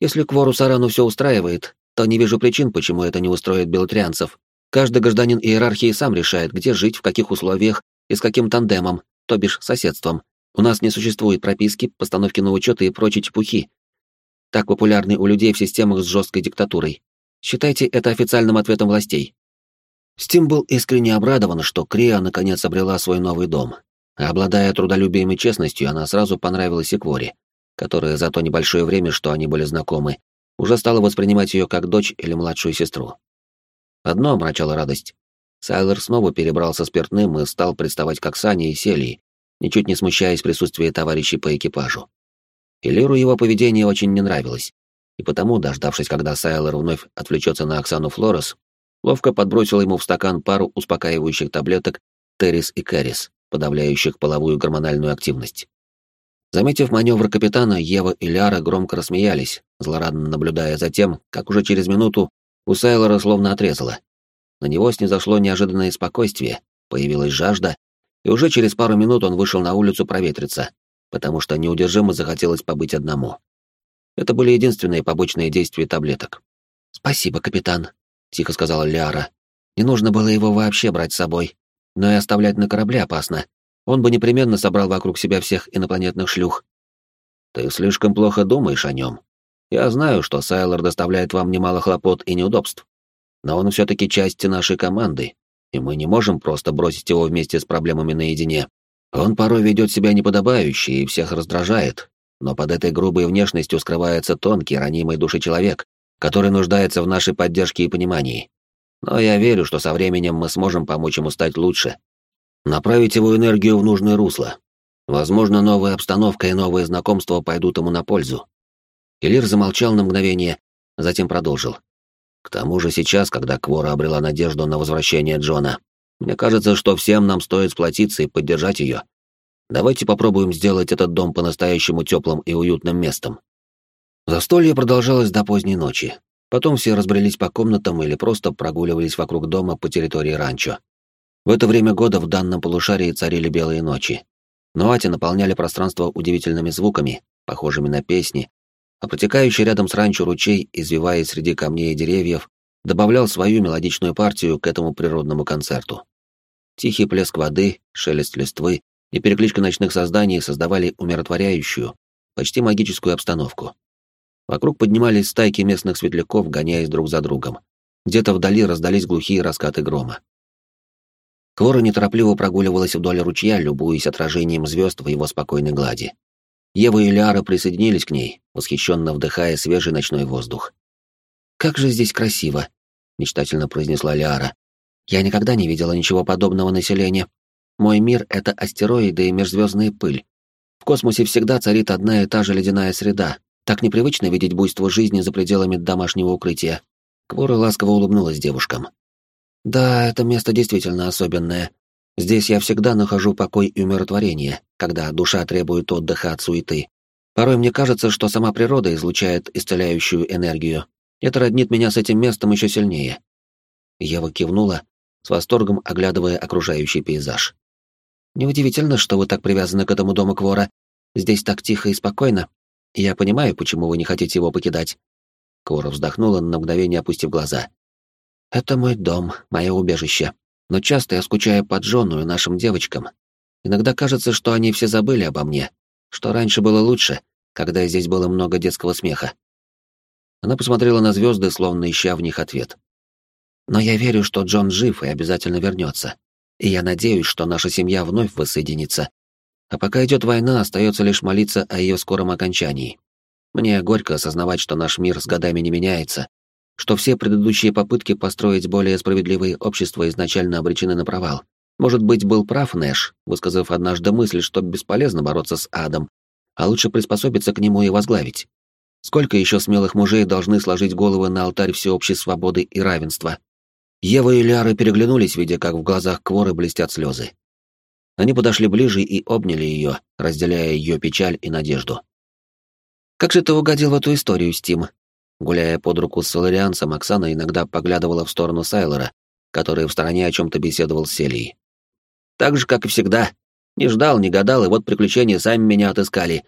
Speaker 1: Если Квору Сарану все устраивает, то не вижу причин, почему это не устроит белотрианцев. Каждый гражданин иерархии сам решает, где жить, в каких условиях и с каким тандемом, то бишь соседством. У нас не существует прописки, постановки на учет и прочей чепухи. Так популярны у людей в системах с жесткой диктатурой. Считайте это официальным ответом властей. Стим был искренне обрадован, что Криа наконец обрела свой новый дом, обладая трудолюбием и честностью, она сразу понравилась и Кворе, которая за то небольшое время, что они были знакомы, уже стала воспринимать ее как дочь или младшую сестру. Одно омрачало радость. Сайлер снова перебрался спиртным и стал представать как Сани и Селии, ничуть не смущаясь присутствия товарищей по экипажу. И его поведение очень не нравилось, и потому, дождавшись, когда Сайлер вновь отвлечется на Оксану Флорес, ловко подбросил ему в стакан пару успокаивающих таблеток Террис и Кэрис, подавляющих половую гормональную активность. Заметив маневр капитана, Ева и Ляра громко рассмеялись, злорадно наблюдая за тем, как уже через минуту у Сайлора словно отрезало. На него снизошло неожиданное спокойствие, появилась жажда, и уже через пару минут он вышел на улицу проветриться, потому что неудержимо захотелось побыть одному. Это были единственные побочные действия таблеток. «Спасибо, капитан», — тихо сказала Ляра. «Не нужно было его вообще брать с собой но и оставлять на корабле опасно. Он бы непременно собрал вокруг себя всех инопланетных шлюх. Ты слишком плохо думаешь о нем. Я знаю, что Сайлор доставляет вам немало хлопот и неудобств, но он все-таки часть нашей команды, и мы не можем просто бросить его вместе с проблемами наедине. Он порой ведет себя неподобающе и всех раздражает, но под этой грубой внешностью скрывается тонкий, ранимый души человек, который нуждается в нашей поддержке и понимании. Но я верю, что со временем мы сможем помочь ему стать лучше. Направить его энергию в нужное русло. Возможно, новая обстановка и новые знакомства пойдут ему на пользу. Элир замолчал на мгновение, затем продолжил. К тому же сейчас, когда Квора обрела надежду на возвращение Джона, мне кажется, что всем нам стоит сплотиться и поддержать ее. Давайте попробуем сделать этот дом по-настоящему теплым и уютным местом. Застолье продолжалось до поздней ночи. Потом все разбрелись по комнатам или просто прогуливались вокруг дома по территории ранчо. В это время года в данном полушарии царили белые ночи. Нуати наполняли пространство удивительными звуками, похожими на песни, а протекающий рядом с ранчо ручей, извиваясь среди камней и деревьев, добавлял свою мелодичную партию к этому природному концерту. Тихий плеск воды, шелест листвы и перекличка ночных созданий создавали умиротворяющую, почти магическую обстановку. Вокруг поднимались стайки местных светляков, гоняясь друг за другом. Где-то вдали раздались глухие раскаты грома. Квора неторопливо прогуливалась вдоль ручья, любуясь отражением звезд в его спокойной глади. Ева и Ляра присоединились к ней, восхищенно вдыхая свежий ночной воздух. «Как же здесь красиво!» — мечтательно произнесла Ляра. «Я никогда не видела ничего подобного населения. Мой мир — это астероиды и межзвездная пыль. В космосе всегда царит одна и та же ледяная среда. Так непривычно видеть буйство жизни за пределами домашнего укрытия». Квора ласково улыбнулась девушкам. «Да, это место действительно особенное. Здесь я всегда нахожу покой и умиротворение, когда душа требует отдыха от суеты. Порой мне кажется, что сама природа излучает исцеляющую энергию. Это роднит меня с этим местом еще сильнее. Ева кивнула, с восторгом оглядывая окружающий пейзаж. Неудивительно, что вы так привязаны к этому дому Квора. Здесь так тихо и спокойно. Я понимаю, почему вы не хотите его покидать. Квора вздохнула, на мгновение опустив глаза. Это мой дом, мое убежище но часто я скучаю по Джону и нашим девочкам. Иногда кажется, что они все забыли обо мне, что раньше было лучше, когда здесь было много детского смеха. Она посмотрела на звезды, словно ища в них ответ. Но я верю, что Джон жив и обязательно вернется. И я надеюсь, что наша семья вновь воссоединится. А пока идет война, остается лишь молиться о ее скором окончании. Мне горько осознавать, что наш мир с годами не меняется, что все предыдущие попытки построить более справедливое общество изначально обречены на провал. Может быть, был прав Нэш, высказав однажды мысль, что бесполезно бороться с адом, а лучше приспособиться к нему и возглавить. Сколько еще смелых мужей должны сложить головы на алтарь всеобщей свободы и равенства? Ева и Ляра переглянулись, видя, как в глазах Кворы блестят слезы. Они подошли ближе и обняли ее, разделяя ее печаль и надежду. «Как же ты угодил в эту историю, Стим?» Гуляя под руку с соларианцем, Оксана иногда поглядывала в сторону Сайлора, который в стороне о чем-то беседовал с Селией. «Так же, как и всегда. Не ждал, не гадал, и вот приключения сами меня отыскали.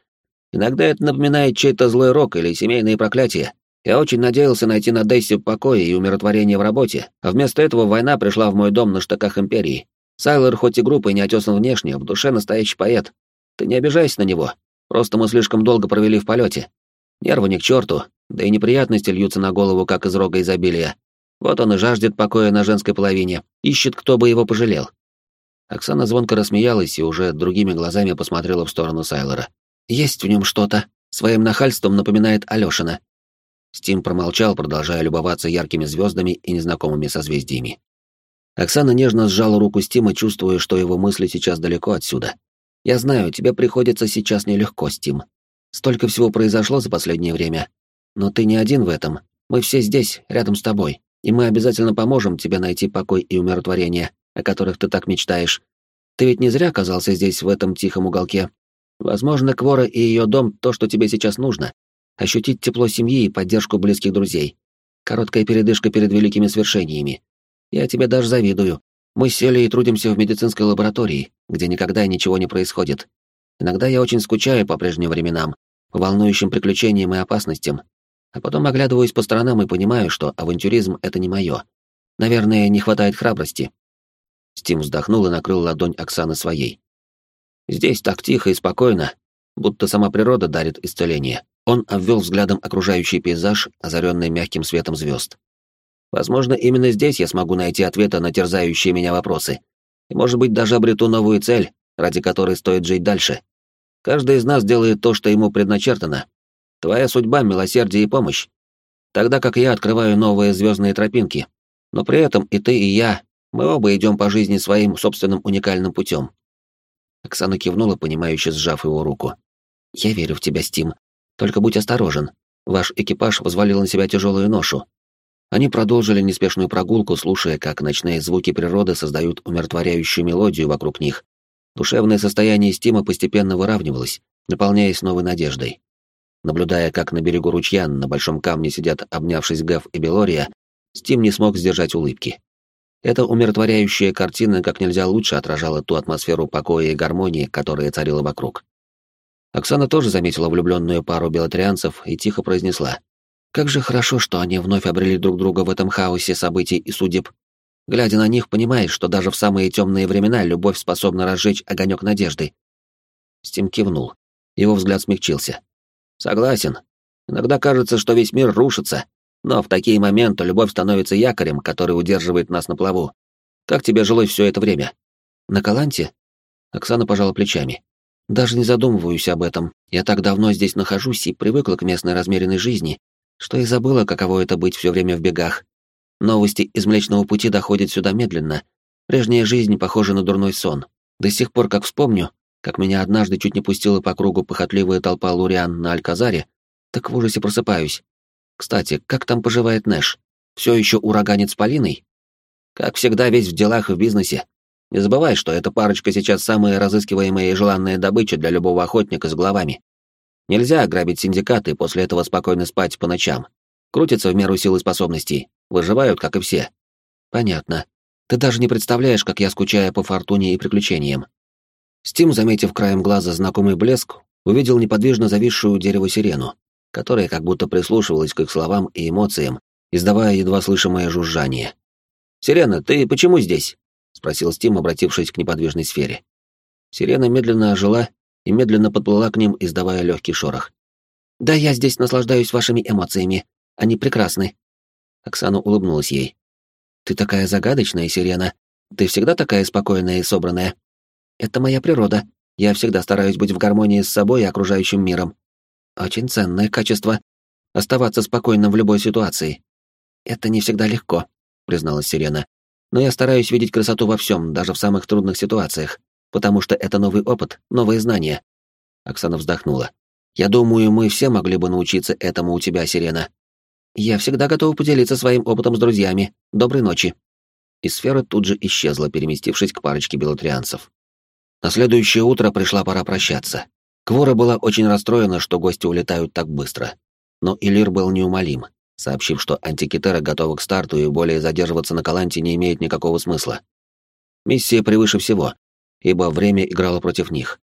Speaker 1: Иногда это напоминает чей-то злой рок или семейные проклятия. Я очень надеялся найти на Дейсе покой и умиротворение в работе, а вместо этого война пришла в мой дом на штыках Империи. Сайлор хоть и группой не отесан внешне, в душе настоящий поэт. Ты не обижайся на него, просто мы слишком долго провели в полете. Нервы ни к черту, да и неприятности льются на голову, как из рога изобилия. Вот он и жаждет покоя на женской половине, ищет, кто бы его пожалел. Оксана звонко рассмеялась и уже другими глазами посмотрела в сторону Сайлора. «Есть в нем что-то. Своим нахальством напоминает Алёшина». Стим промолчал, продолжая любоваться яркими звездами и незнакомыми созвездиями. Оксана нежно сжала руку Стима, чувствуя, что его мысли сейчас далеко отсюда. «Я знаю, тебе приходится сейчас нелегко, Стим. Столько всего произошло за последнее время, но ты не один в этом. Мы все здесь, рядом с тобой, и мы обязательно поможем тебе найти покой и умиротворение, о которых ты так мечтаешь. Ты ведь не зря оказался здесь, в этом тихом уголке. Возможно, Квора и ее дом — то, что тебе сейчас нужно. Ощутить тепло семьи и поддержку близких друзей. Короткая передышка перед великими свершениями. Я тебе даже завидую. Мы сели и трудимся в медицинской лаборатории, где никогда ничего не происходит. Иногда я очень скучаю по прежним временам, по волнующим приключениям и опасностям, а потом оглядываюсь по сторонам и понимаю, что авантюризм — это не мое. Наверное, не хватает храбрости. Стим вздохнул и накрыл ладонь Оксаны своей. Здесь так тихо и спокойно, будто сама природа дарит исцеление. Он обвел взглядом окружающий пейзаж, озаренный мягким светом звезд. Возможно, именно здесь я смогу найти ответы на терзающие меня вопросы. И, может быть, даже обрету новую цель, ради которой стоит жить дальше. Каждый из нас делает то, что ему предначертано, Твоя судьба — милосердие и помощь. Тогда как я открываю новые звездные тропинки. Но при этом и ты, и я, мы оба идем по жизни своим собственным уникальным путем. Оксана кивнула, понимающе сжав его руку. «Я верю в тебя, Стим. Только будь осторожен. Ваш экипаж взвалил на себя тяжелую ношу». Они продолжили неспешную прогулку, слушая, как ночные звуки природы создают умиротворяющую мелодию вокруг них. Душевное состояние Стима постепенно выравнивалось, наполняясь новой надеждой. Наблюдая, как на берегу ручья на большом камне сидят, обнявшись Гэв и Белория, Стим не смог сдержать улыбки. Эта умиротворяющая картина как нельзя лучше отражала ту атмосферу покоя и гармонии, которая царила вокруг. Оксана тоже заметила влюбленную пару белотрианцев и тихо произнесла. «Как же хорошо, что они вновь обрели друг друга в этом хаосе событий и судеб. Глядя на них, понимаешь, что даже в самые темные времена любовь способна разжечь огонек надежды». Стим кивнул. Его взгляд смягчился. Согласен. Иногда кажется, что весь мир рушится, но в такие моменты любовь становится якорем, который удерживает нас на плаву. Как тебе жилось все это время?
Speaker 2: На Каланте? Оксана пожала плечами. Даже не задумываюсь об этом. Я так давно здесь нахожусь и привыкла к местной размеренной жизни, что и забыла, каково это быть все время в бегах. Новости из Млечного Пути доходят сюда медленно. Прежняя жизнь похожа на дурной сон. До сих пор, как вспомню, как меня однажды чуть не пустила по кругу похотливая толпа луриан на Альказаре, так в ужасе просыпаюсь. Кстати, как там поживает Нэш? Все еще ураганит с Полиной? Как всегда, весь в делах и в бизнесе. Не забывай, что эта парочка сейчас самая разыскиваемая и желанная добыча для любого охотника с головами. Нельзя ограбить синдикаты и после этого спокойно спать по ночам. Крутятся в меру сил и способностей, выживают, как и все. Понятно. Ты даже не представляешь, как я скучаю по фортуне и приключениям. Стим, заметив краем глаза знакомый блеск, увидел неподвижно зависшую дерево сирену, которая как будто прислушивалась к их словам и эмоциям, издавая едва слышимое жужжание. «Сирена, ты почему здесь?» — спросил Стим, обратившись к неподвижной сфере. Сирена медленно ожила и медленно подплыла к ним, издавая легкий шорох. «Да я здесь наслаждаюсь вашими эмоциями. Они прекрасны». Оксана улыбнулась ей. «Ты такая загадочная, Сирена. Ты всегда такая спокойная и собранная. Это моя природа. Я всегда стараюсь быть в гармонии с собой и окружающим миром. Очень ценное качество — оставаться спокойным в любой ситуации. Это не всегда легко призналась Сирена. Но я стараюсь видеть красоту во всем, даже в самых трудных ситуациях, потому что это новый опыт, новые знания. Оксана вздохнула. Я думаю, мы все могли бы научиться этому у тебя, Сирена. Я всегда готова поделиться своим опытом с друзьями. Доброй ночи. И сфера тут же исчезла, переместившись к парочке белотрианцев. На следующее утро пришла пора прощаться. Квора была очень расстроена, что гости улетают так быстро. Но Илир был неумолим сообщив, что антикитера готова к старту и более задерживаться на Каланте не имеет никакого смысла. Миссия превыше всего, ибо время играло против них.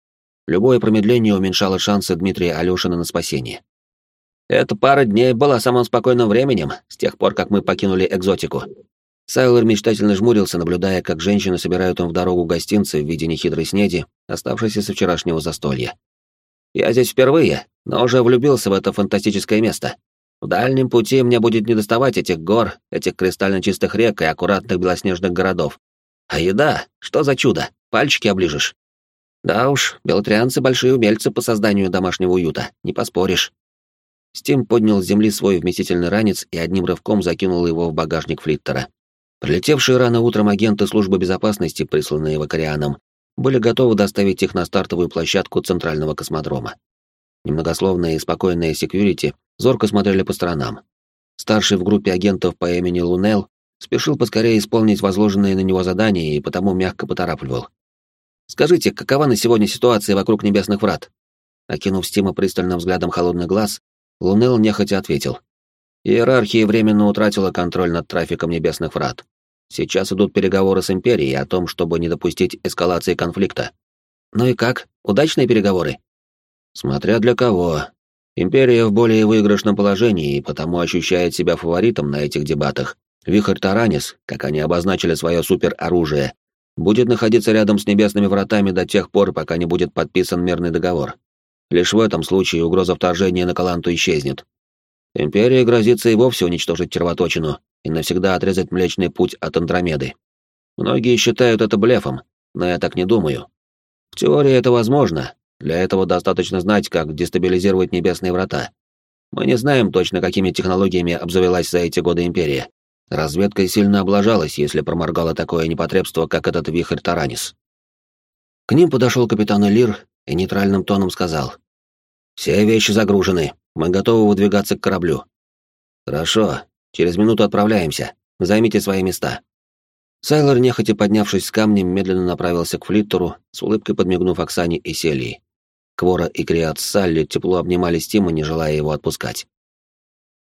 Speaker 2: Любое промедление уменьшало шансы Дмитрия Алёшина на спасение. Эта пара дней была самым спокойным временем с тех пор, как мы покинули экзотику. Сайлор мечтательно жмурился, наблюдая, как женщины собирают им в дорогу гостинцы в виде нехитрой снеди, оставшейся со вчерашнего застолья. Я здесь впервые, но уже влюбился в это фантастическое место. В дальнем пути мне будет недоставать этих гор, этих кристально чистых рек и аккуратных белоснежных городов. А еда? Что за чудо? Пальчики оближешь. Да уж, белотрианцы большие умельцы по созданию домашнего уюта, не поспоришь. Стим поднял с земли свой вместительный ранец и одним рывком закинул его в багажник флиттера. Прилетевшие рано утром агенты службы безопасности, присланные Вакарианом, были готовы доставить их на стартовую площадку центрального космодрома. Немногословные и спокойные секьюрити зорко смотрели по сторонам. Старший в группе агентов по имени Лунел спешил поскорее исполнить возложенные на него задания и потому мягко поторапливал. «Скажите, какова на сегодня ситуация вокруг небесных врат?» Окинув Стима пристальным взглядом холодный глаз, Лунел нехотя ответил. «Иерархия временно утратила контроль над трафиком небесных врат. Сейчас идут переговоры с Империей о том, чтобы не допустить эскалации конфликта. Ну и как? Удачные переговоры?» «Смотря для кого. Империя в более выигрышном положении и потому ощущает себя фаворитом на этих дебатах. Вихрь Таранис, как они обозначили свое супероружие, будет находиться рядом с небесными вратами до тех пор, пока не будет подписан мирный договор. Лишь в этом случае угроза вторжения на Каланту исчезнет. Империя грозится и вовсе уничтожить червоточину и навсегда отрезать Млечный Путь от Андромеды. Многие считают это блефом, но я так не думаю. В теории это возможно, для этого достаточно знать, как дестабилизировать небесные врата. Мы не знаем точно, какими технологиями обзавелась за эти годы Империя. Разведка сильно облажалась, если проморгала такое непотребство, как этот вихрь Таранис. К ним подошел капитан Элир и нейтральным тоном сказал. «Все вещи загружены. Мы готовы выдвигаться к кораблю». «Хорошо. Через минуту отправляемся. Займите свои места». Сайлор, нехотя поднявшись с камнем, медленно направился к флиттеру, с улыбкой подмигнув Оксане и Селии. Квора и Криат Салли тепло обнимали Стима, не желая его отпускать.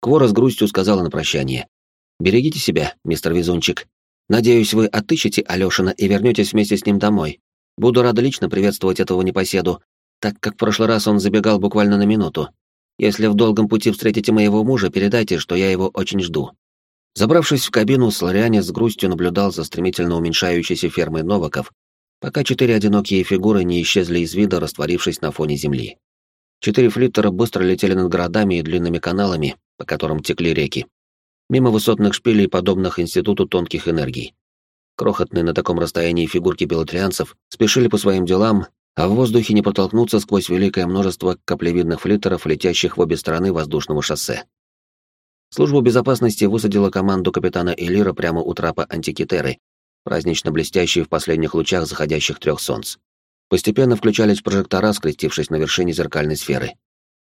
Speaker 2: Квора с грустью сказала на прощание. «Берегите себя, мистер Везунчик. Надеюсь, вы отыщете Алёшина и вернетесь вместе с ним домой. Буду рада лично приветствовать этого непоседу, так как в прошлый раз он забегал буквально на минуту. Если в долгом пути встретите моего мужа, передайте, что я его очень жду». Забравшись в кабину, Сларианец с грустью наблюдал за стремительно уменьшающейся фермой Новаков, пока четыре одинокие фигуры не исчезли из вида, растворившись на фоне земли. Четыре флиттера быстро летели над городами и длинными каналами, по которым текли реки, мимо высотных шпилей, подобных Институту тонких энергий.
Speaker 1: Крохотные на таком расстоянии фигурки белотрианцев спешили по своим делам, а в воздухе не протолкнуться сквозь великое множество каплевидных флиттеров, летящих в обе стороны воздушного шоссе. Служба безопасности высадила команду капитана Элира прямо у трапа Антикитеры, празднично блестящей в последних лучах заходящих трех солнц. Постепенно включались прожектора, скрестившись на вершине зеркальной сферы.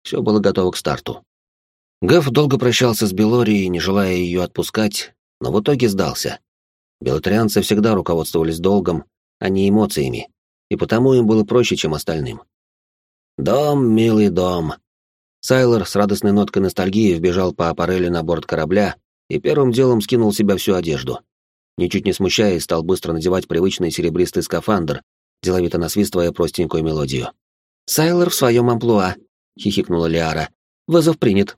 Speaker 1: Все было готово к старту. Гэф долго прощался с Белорией, не желая ее отпускать, но в итоге сдался. Белотрианцы всегда руководствовались долгом, а не эмоциями, и потому им было проще, чем остальным. «Дом, милый дом!» Сайлор с радостной ноткой ностальгии вбежал по аппарели на борт корабля и первым делом скинул с себя всю одежду. Ничуть не смущаясь, стал быстро надевать привычный серебристый скафандр, деловито насвистывая простенькую мелодию. «Сайлор в своем амплуа», — хихикнула Лиара. «Вызов принят».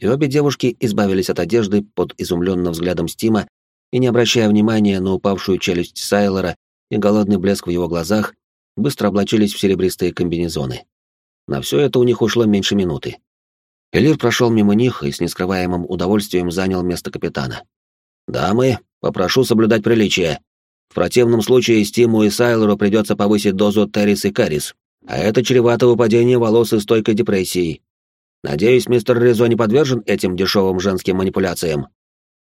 Speaker 1: И обе девушки избавились от одежды под изумленным взглядом Стима и, не обращая внимания на упавшую челюсть Сайлора и голодный блеск в его глазах, быстро облачились в серебристые комбинезоны. На все это у них ушло меньше минуты. Элир прошел мимо них и с нескрываемым удовольствием занял место капитана. «Дамы, попрошу соблюдать приличие. В противном случае Стиму и Сайлору придется повысить дозу Террис и Карис, а это чревато выпадение волос и стойкой депрессии. Надеюсь, мистер Ризо не подвержен этим дешевым женским манипуляциям.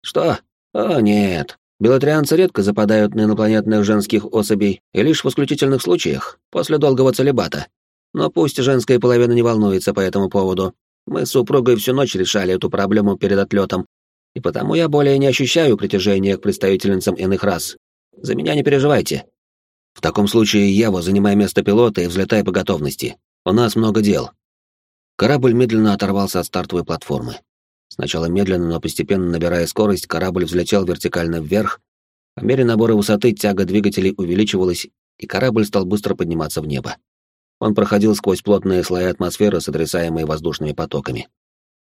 Speaker 1: Что? О, нет. Белотрианцы редко западают на инопланетных женских особей, и лишь в исключительных случаях, после долгого целебата. Но пусть женская половина не волнуется по этому поводу. Мы с супругой всю ночь решали эту проблему перед отлетом, и потому я более не ощущаю притяжения к представительницам иных рас. За меня не переживайте. В таком случае, Ева, занимай место пилота и взлетай по готовности. У нас много дел. Корабль медленно оторвался от стартовой платформы. Сначала медленно, но постепенно набирая скорость, корабль взлетел вертикально вверх. По мере набора высоты тяга двигателей увеличивалась, и корабль стал быстро подниматься в небо. Он проходил сквозь плотные слои атмосферы, сотрясаемые воздушными потоками.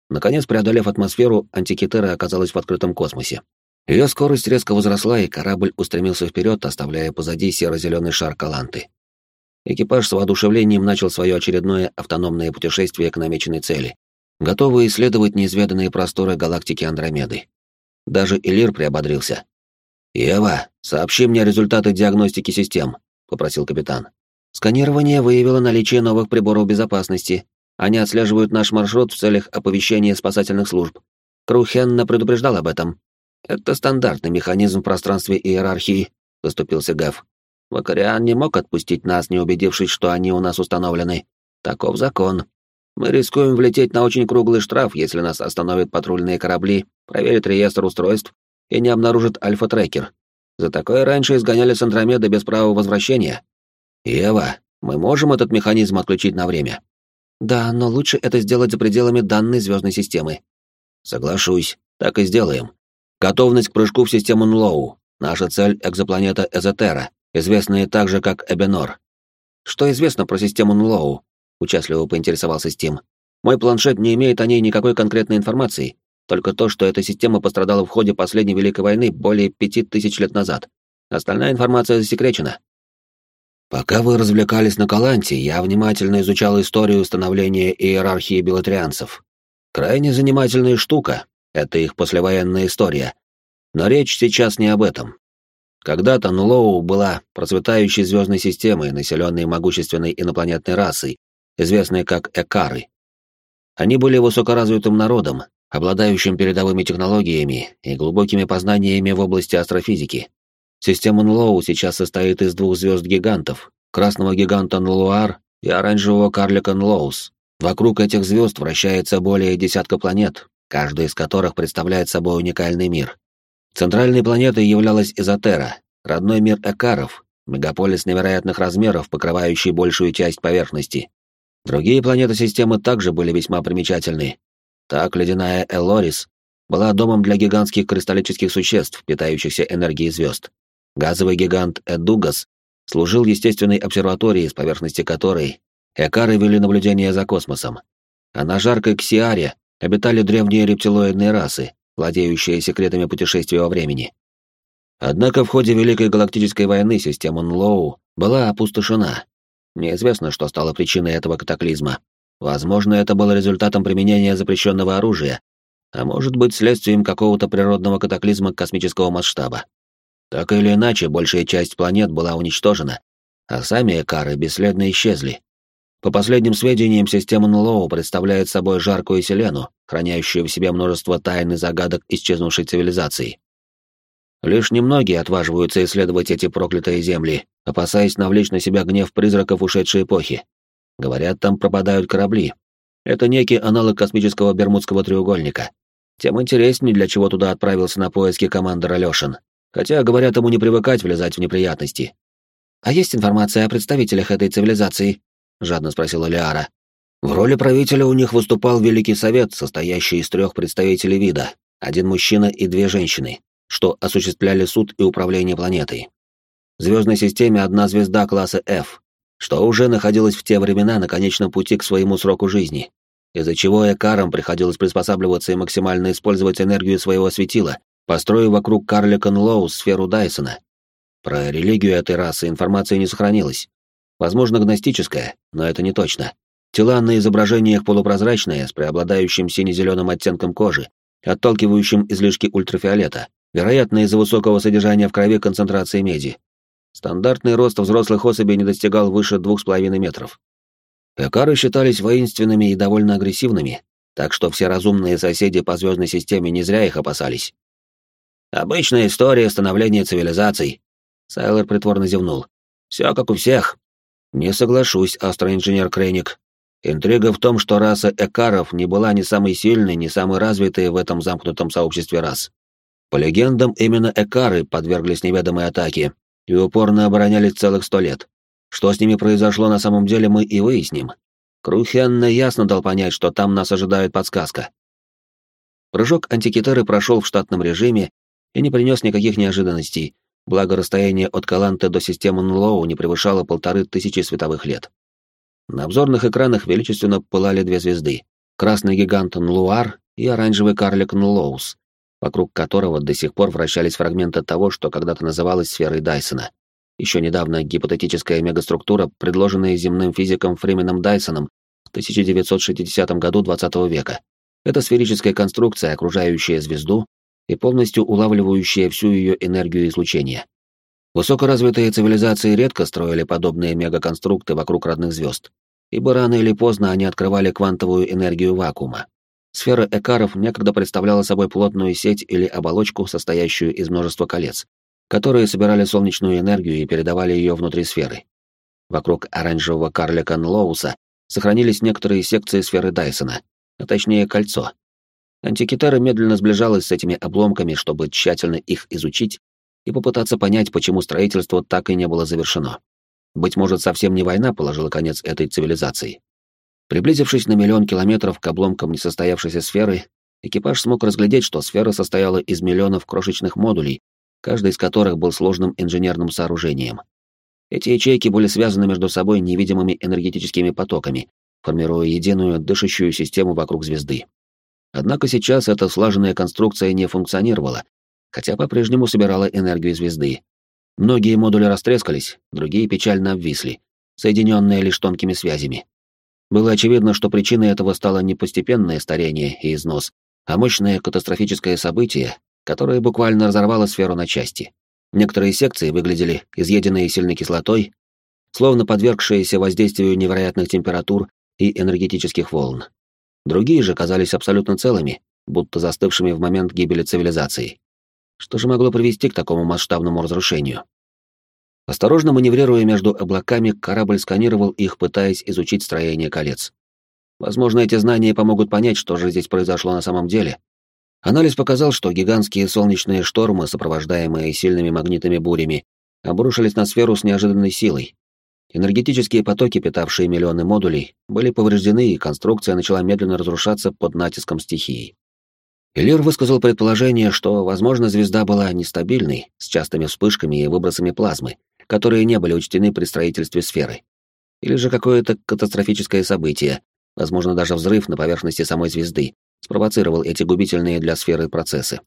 Speaker 1: Наконец, преодолев атмосферу, антикитера оказалась в открытом космосе. Ее скорость резко возросла, и корабль устремился вперед, оставляя позади серо-зеленый шар Каланты. Экипаж с воодушевлением начал свое очередное автономное путешествие к намеченной цели, готовый исследовать неизведанные просторы галактики Андромеды. Даже Элир приободрился. «Ева, сообщи мне результаты диагностики систем», — попросил капитан. «Сканирование выявило наличие новых приборов безопасности. Они отслеживают наш маршрут в целях оповещения спасательных служб. Крухенна предупреждал об этом. «Это стандартный механизм в пространстве иерархии», — выступился Гэв. «Вакариан не мог отпустить нас, не убедившись, что они у нас установлены. Таков закон. Мы рискуем влететь на очень круглый штраф, если нас остановят патрульные корабли, проверят реестр устройств и не обнаружат альфа-трекер. За такое раньше изгоняли с Андромеды без права возвращения. Ева, мы можем этот механизм отключить на время?» «Да, но лучше это сделать за пределами данной звездной системы». «Соглашусь, так и сделаем. Готовность к прыжку в систему Нлоу. Наша цель — экзопланета Эзотера, известная также как Эбенор. Что известно про систему Нлоу? Участливо поинтересовался Стим. Мой планшет не имеет о ней никакой конкретной информации, только то, что эта система пострадала в ходе последней Великой войны более пяти тысяч лет назад. Остальная информация засекречена. Пока вы развлекались на Каланте, я внимательно изучал историю становления иерархии белотрианцев. Крайне занимательная штука, это их послевоенная история. Но речь сейчас не об этом. Когда-то Нулоу была процветающей звездной системой, населенной могущественной инопланетной расой, известной как Экары. Они были высокоразвитым народом, обладающим передовыми технологиями и глубокими познаниями в области астрофизики. Система Нулоу сейчас состоит из двух звезд-гигантов, красного гиганта Нулуар и оранжевого карлика Нулоус. Вокруг этих звезд вращается более десятка планет, каждая из которых представляет собой уникальный мир. Центральной планетой являлась Изотера, родной мир Экаров, мегаполис невероятных размеров, покрывающий большую часть поверхности. Другие планеты системы также были весьма примечательны. Так, ледяная Элорис была домом для гигантских кристаллических существ, питающихся энергией звезд. Газовый гигант Эдугас служил естественной обсерваторией, с поверхности которой Экары вели наблюдение за космосом. А на жаркой Ксиаре обитали древние рептилоидные расы, владеющие секретами путешествия во времени. Однако в ходе Великой Галактической войны система Нлоу была опустошена. Неизвестно, что стало причиной этого катаклизма. Возможно, это было результатом применения запрещенного оружия, а может быть следствием какого-то природного катаклизма космического масштаба. Так или иначе, большая часть планет была уничтожена, а сами Экары бесследно исчезли. По последним сведениям, система Нлоу представляет собой жаркую селену, хранящую в себе множество тайн и загадок исчезнувшей цивилизации. Лишь немногие отваживаются исследовать эти проклятые земли, опасаясь навлечь на себя гнев призраков ушедшей эпохи. Говорят, там пропадают корабли. Это некий аналог космического Бермудского треугольника. Тем интереснее, для чего туда отправился на поиски командор Алёшин. Хотя, говорят, ему не привыкать влезать в неприятности. «А есть информация о представителях этой цивилизации?» — жадно спросила Лиара. В роли правителя у них выступал Великий Совет, состоящий из трех представителей вида, один мужчина и две женщины, что осуществляли суд и управление планетой. В звездной системе одна звезда класса F, что уже находилась в те времена на конечном пути к своему сроку жизни, из-за чего Экарам приходилось приспосабливаться и максимально использовать энергию своего светила, построив вокруг карлика Нлоу сферу Дайсона. Про религию этой расы информации не сохранилось. Возможно, гностическая, но это не точно. Тела на изображениях полупрозрачные, с преобладающим сине-зеленым оттенком кожи, отталкивающим излишки ультрафиолета, вероятно, из-за высокого содержания в крови концентрации меди. Стандартный рост взрослых особей не достигал выше двух с половиной метров. Экары считались воинственными и довольно агрессивными, так что все разумные соседи по звездной системе не зря их опасались. «Обычная история становления цивилизаций», — Сайлор притворно зевнул. «Все как у всех, не соглашусь, астроинженер Крейник. Интрига в том, что раса Экаров не была ни самой сильной, ни самой развитой в этом замкнутом сообществе рас. По легендам, именно Экары подверглись неведомой атаке и упорно оборонялись целых сто лет. Что с ними произошло на самом деле, мы и выясним. Крухенна ясно дал понять, что там нас ожидает подсказка. Прыжок антикитеры прошел в штатном режиме и не принес никаких неожиданностей, благо расстояние от Каланты до системы Нлоу не превышало полторы тысячи световых лет. На обзорных экранах величественно пылали две звезды — красный гигант Нлуар и оранжевый карлик Нлоус, вокруг которого до сих пор вращались фрагменты того, что когда-то называлось сферой Дайсона. Еще недавно гипотетическая мегаструктура, предложенная земным физиком Фрименом Дайсоном в 1960 году XX века. Это сферическая конструкция, окружающая звезду и полностью улавливающая всю ее энергию излучения. Высокоразвитые цивилизации редко строили подобные мегаконструкты вокруг родных звезд, ибо рано или поздно они открывали квантовую энергию вакуума. Сфера Экаров некогда представляла собой плотную сеть или оболочку, состоящую из множества колец, которые собирали солнечную энергию и передавали ее внутри сферы. Вокруг оранжевого карлика Нлоуса сохранились некоторые секции сферы Дайсона, а точнее кольцо, Антикитара медленно сближалась с этими обломками, чтобы тщательно их изучить и попытаться понять, почему строительство так и не было завершено. Быть может, совсем не война положила конец этой цивилизации. Приблизившись на миллион километров к обломкам несостоявшейся сферы, экипаж смог разглядеть, что сфера состояла из миллионов крошечных модулей, каждый из которых был сложным инженерным сооружением. Эти ячейки были связаны между собой невидимыми энергетическими потоками, формируя единую дышащую систему вокруг звезды. Однако сейчас эта слаженная конструкция не функционировала, хотя по-прежнему собирала энергию звезды. Многие модули растрескались, другие печально обвисли, соединенные лишь тонкими связями. Было очевидно, что причиной этого стало не постепенное старение и износ, а мощное катастрофическое событие, которое буквально разорвало сферу на части. Некоторые секции выглядели изъеденные сильной кислотой, словно подвергшиеся воздействию невероятных температур и энергетических волн. Другие же казались абсолютно целыми, будто застывшими в момент гибели цивилизации. Что же могло привести к такому масштабному разрушению? Осторожно маневрируя между облаками, корабль сканировал их, пытаясь изучить строение колец. Возможно, эти знания помогут понять, что же здесь произошло на самом деле. Анализ показал, что гигантские солнечные штормы, сопровождаемые сильными магнитными бурями, обрушились на сферу с неожиданной силой, Энергетические потоки, питавшие миллионы модулей, были повреждены, и конструкция начала медленно разрушаться под натиском стихии. Элир высказал предположение, что, возможно, звезда была нестабильной, с частыми вспышками и выбросами плазмы, которые не были учтены при строительстве сферы. Или же какое-то катастрофическое событие, возможно, даже взрыв на поверхности самой звезды, спровоцировал эти губительные для сферы процессы.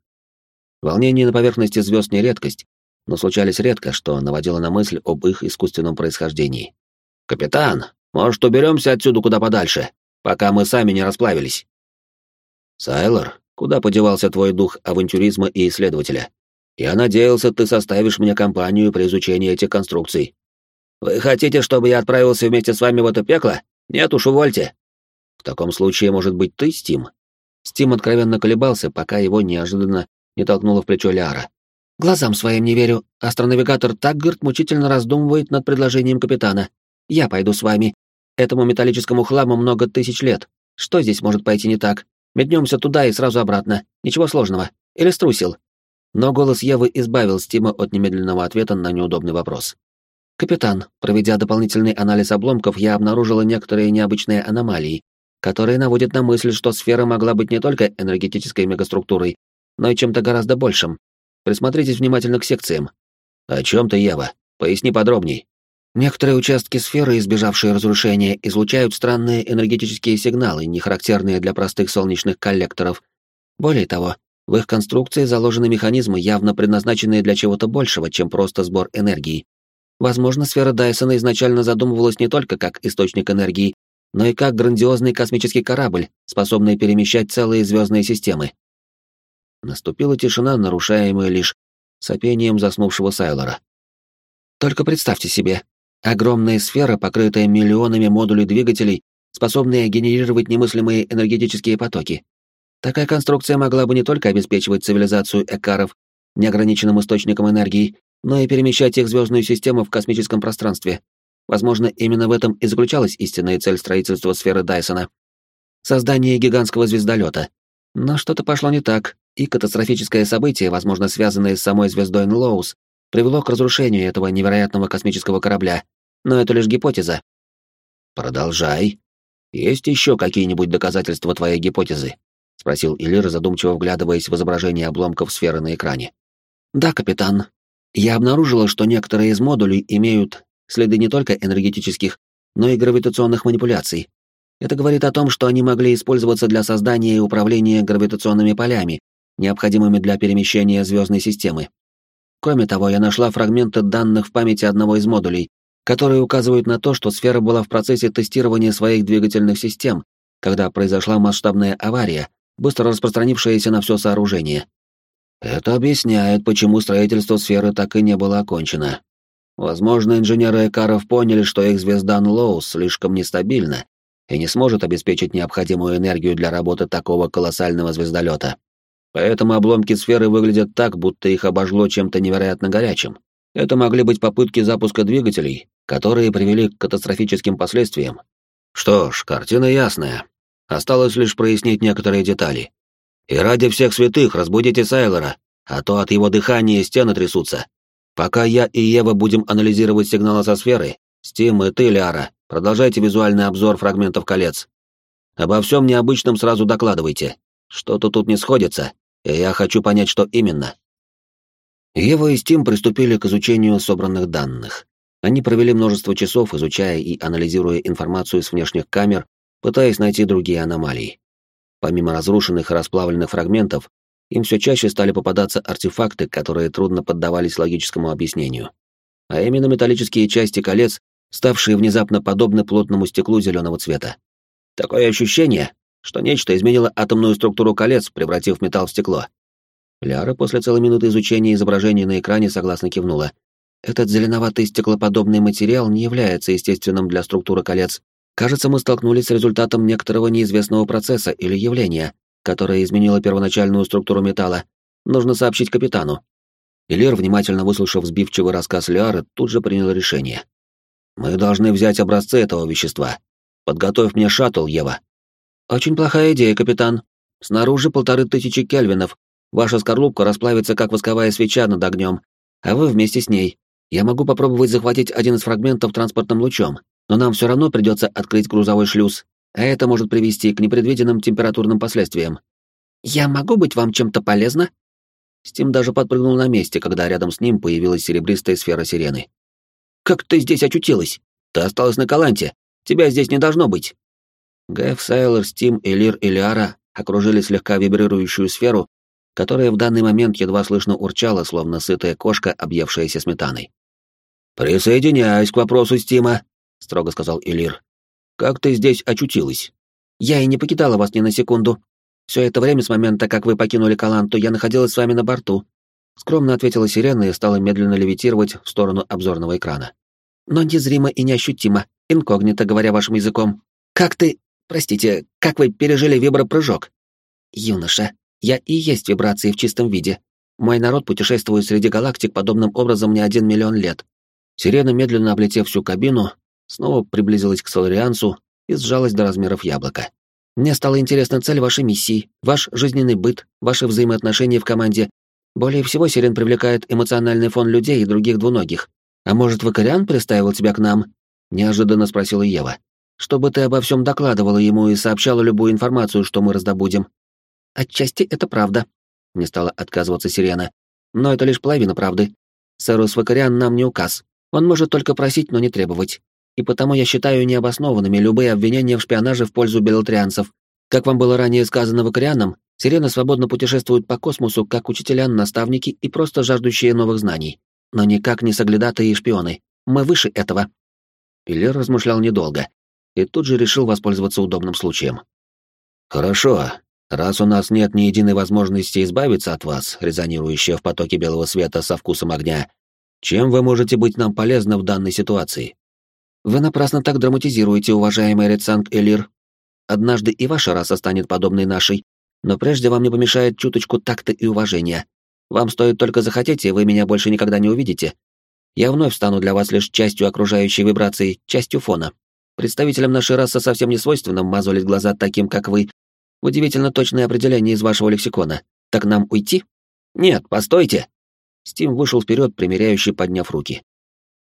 Speaker 1: Волнение на поверхности звезд не редкость, но случались редко, что наводило на мысль об их искусственном происхождении. «Капитан, может, уберемся отсюда куда подальше, пока мы сами не расплавились?» «Сайлор, куда подевался твой дух авантюризма и исследователя? Я надеялся, ты составишь мне компанию при изучении этих конструкций. Вы хотите, чтобы я отправился вместе с вами в это пекло? Нет уж, увольте. В таком случае, может быть, ты, Стим? Стим откровенно колебался, пока его неожиданно не толкнуло в плечо Ляра. Глазам своим не верю. Астронавигатор Таггарт мучительно раздумывает над предложением капитана. Я пойду с вами. Этому металлическому хламу много тысяч лет. Что здесь может пойти не так? Метнемся туда и сразу обратно. Ничего сложного. Или струсил? Но голос Евы избавил Стима от немедленного ответа на неудобный вопрос. «Капитан, проведя дополнительный анализ обломков, я обнаружила некоторые необычные аномалии, которые наводят на мысль, что сфера могла быть не только энергетической мегаструктурой, но и чем-то гораздо большим. Присмотритесь внимательно к секциям». «О чем ты, Ева? Поясни подробней». Некоторые участки сферы, избежавшие разрушения, излучают странные энергетические сигналы, не характерные для простых солнечных коллекторов. Более того, в их конструкции заложены механизмы, явно предназначенные для чего-то большего, чем просто сбор энергии. Возможно, сфера Дайсона изначально задумывалась не только как источник энергии, но и как грандиозный космический корабль, способный перемещать целые звездные системы. Наступила тишина, нарушаемая лишь сопением заснувшего Сайлора. Только представьте себе, огромная сфера, покрытая миллионами модулей двигателей, способная генерировать немыслимые энергетические потоки. Такая конструкция могла бы не только обеспечивать цивилизацию экаров неограниченным источником энергии, но и перемещать их звездную систему в космическом пространстве. Возможно, именно в этом и заключалась истинная цель строительства сферы Дайсона. Создание гигантского звездолета. Но что-то пошло не так, и катастрофическое событие, возможно, связанное с самой звездой Нлоус, привело к разрушению этого невероятного космического корабля. Но это лишь гипотеза. Продолжай. Есть еще какие-нибудь доказательства твоей гипотезы? — спросил Илир, задумчиво вглядываясь в изображение обломков сферы на экране. «Да, капитан. Я обнаружила, что некоторые из модулей имеют следы не только энергетических, но и гравитационных манипуляций. Это говорит о том, что они могли использоваться для создания и управления гравитационными полями, необходимыми для перемещения звездной системы. Кроме того, я нашла фрагменты данных в памяти одного из модулей, которые указывают на то, что сфера была в процессе тестирования своих двигательных систем, когда произошла масштабная авария, быстро распространившееся на все сооружение. Это объясняет, почему строительство сферы так и не было окончено. Возможно, инженеры Экаров поняли, что их звезда Нлоус слишком нестабильна и не сможет обеспечить необходимую энергию для работы такого колоссального звездолета. Поэтому обломки сферы выглядят так, будто их обожгло чем-то невероятно горячим. Это могли быть попытки запуска двигателей, которые привели к катастрофическим последствиям. Что ж, картина ясная. Осталось лишь прояснить некоторые детали. И ради всех святых разбудите Сайлора, а то от его дыхания стены трясутся. Пока я и Ева будем анализировать сигналы со сферы, Стим и ты, Ляра, продолжайте визуальный обзор фрагментов колец. Обо всем необычном сразу докладывайте. Что-то тут не сходится, и я хочу понять, что именно. Ева и Стим приступили к изучению собранных данных. Они провели множество часов, изучая и анализируя информацию с внешних камер пытаясь найти другие аномалии. Помимо разрушенных и расплавленных фрагментов, им все чаще стали попадаться артефакты, которые трудно поддавались логическому объяснению. А именно металлические части колец, ставшие внезапно подобны плотному стеклу зеленого цвета. Такое ощущение, что нечто изменило атомную структуру колец, превратив металл в стекло. Ляра после целой минуты изучения изображений на экране согласно кивнула. Этот зеленоватый стеклоподобный материал не является естественным для структуры колец, Кажется, мы столкнулись с результатом некоторого неизвестного процесса или явления, которое изменило первоначальную структуру металла. Нужно сообщить капитану. Илир, внимательно выслушав сбивчивый рассказ Лиары, тут же принял решение. «Мы должны взять образцы этого вещества. Подготовь мне шаттл, Ева». «Очень плохая идея, капитан. Снаружи полторы тысячи кельвинов. Ваша скорлупка расплавится, как восковая свеча над огнем, а вы вместе с ней. Я могу попробовать захватить один из фрагментов транспортным лучом, но нам все равно придется открыть грузовой шлюз, а это может привести к непредвиденным температурным последствиям. Я могу быть вам чем-то полезна? Стим даже подпрыгнул на месте, когда рядом с ним появилась серебристая сфера сирены. «Как ты здесь очутилась? Ты осталась на Каланте. Тебя здесь не должно быть». Гэф, Сайлор, Стим, Элир и Лиара окружили слегка вибрирующую сферу, которая в данный момент едва слышно урчала, словно сытая кошка, объевшаяся сметаной. «Присоединяюсь к вопросу Стима», строго сказал Элир. Как ты здесь очутилась? Я и не покидала вас ни на секунду. Все это время с момента, как вы покинули Каланту, я находилась с вами на борту. Скромно ответила сирена и стала медленно левитировать в сторону обзорного экрана. «Но незримо и неощутимо, инкогнито, говоря вашим языком. Как ты... Простите, как вы пережили вибропрыжок?» «Юноша, я и есть вибрации в чистом виде. Мой народ путешествует среди галактик подобным образом не один миллион лет». Сирена, медленно облетев всю кабину, снова приблизилась к Солариансу и сжалась до размеров яблока. «Мне стала интересна цель вашей миссии, ваш жизненный быт, ваши взаимоотношения в команде более всего Сирен привлекает эмоциональный фон людей и других двуногих. А может, Вакариан приставил тебя к нам? Неожиданно спросила Ева. Чтобы ты обо всем докладывала ему и сообщала любую информацию, что мы раздобудем. Отчасти это правда. Не стала отказываться Сирена. Но это лишь половина правды. Сэрус Вакариан нам не указ. Он может только просить, но не требовать. И потому я считаю необоснованными любые обвинения в шпионаже в пользу белотрианцев. Как вам было ранее сказано Вакарианом, Сирены свободно путешествуют по космосу как учителя, наставники и просто жаждущие новых знаний. Но никак не соглядатые и шпионы. Мы выше этого. Пилер размышлял недолго и тут же решил воспользоваться удобным случаем. «Хорошо. Раз у нас нет ни единой возможности избавиться от вас, резонирующая в потоке белого света со вкусом огня, чем вы можете быть нам полезны в данной ситуации?» «Вы напрасно так драматизируете, уважаемый Редсанг Элир. Однажды и ваша раса станет подобной нашей, но прежде вам не помешает чуточку такта и уважения. Вам стоит только захотеть, и вы меня больше никогда не увидите. Я вновь стану для вас лишь частью окружающей вибрации, частью фона. Представителям нашей расы совсем не свойственно мазолить глаза таким, как вы. Удивительно точное определение из вашего лексикона. Так нам уйти? Нет, постойте. Стим вышел вперед, примеряющий, подняв руки.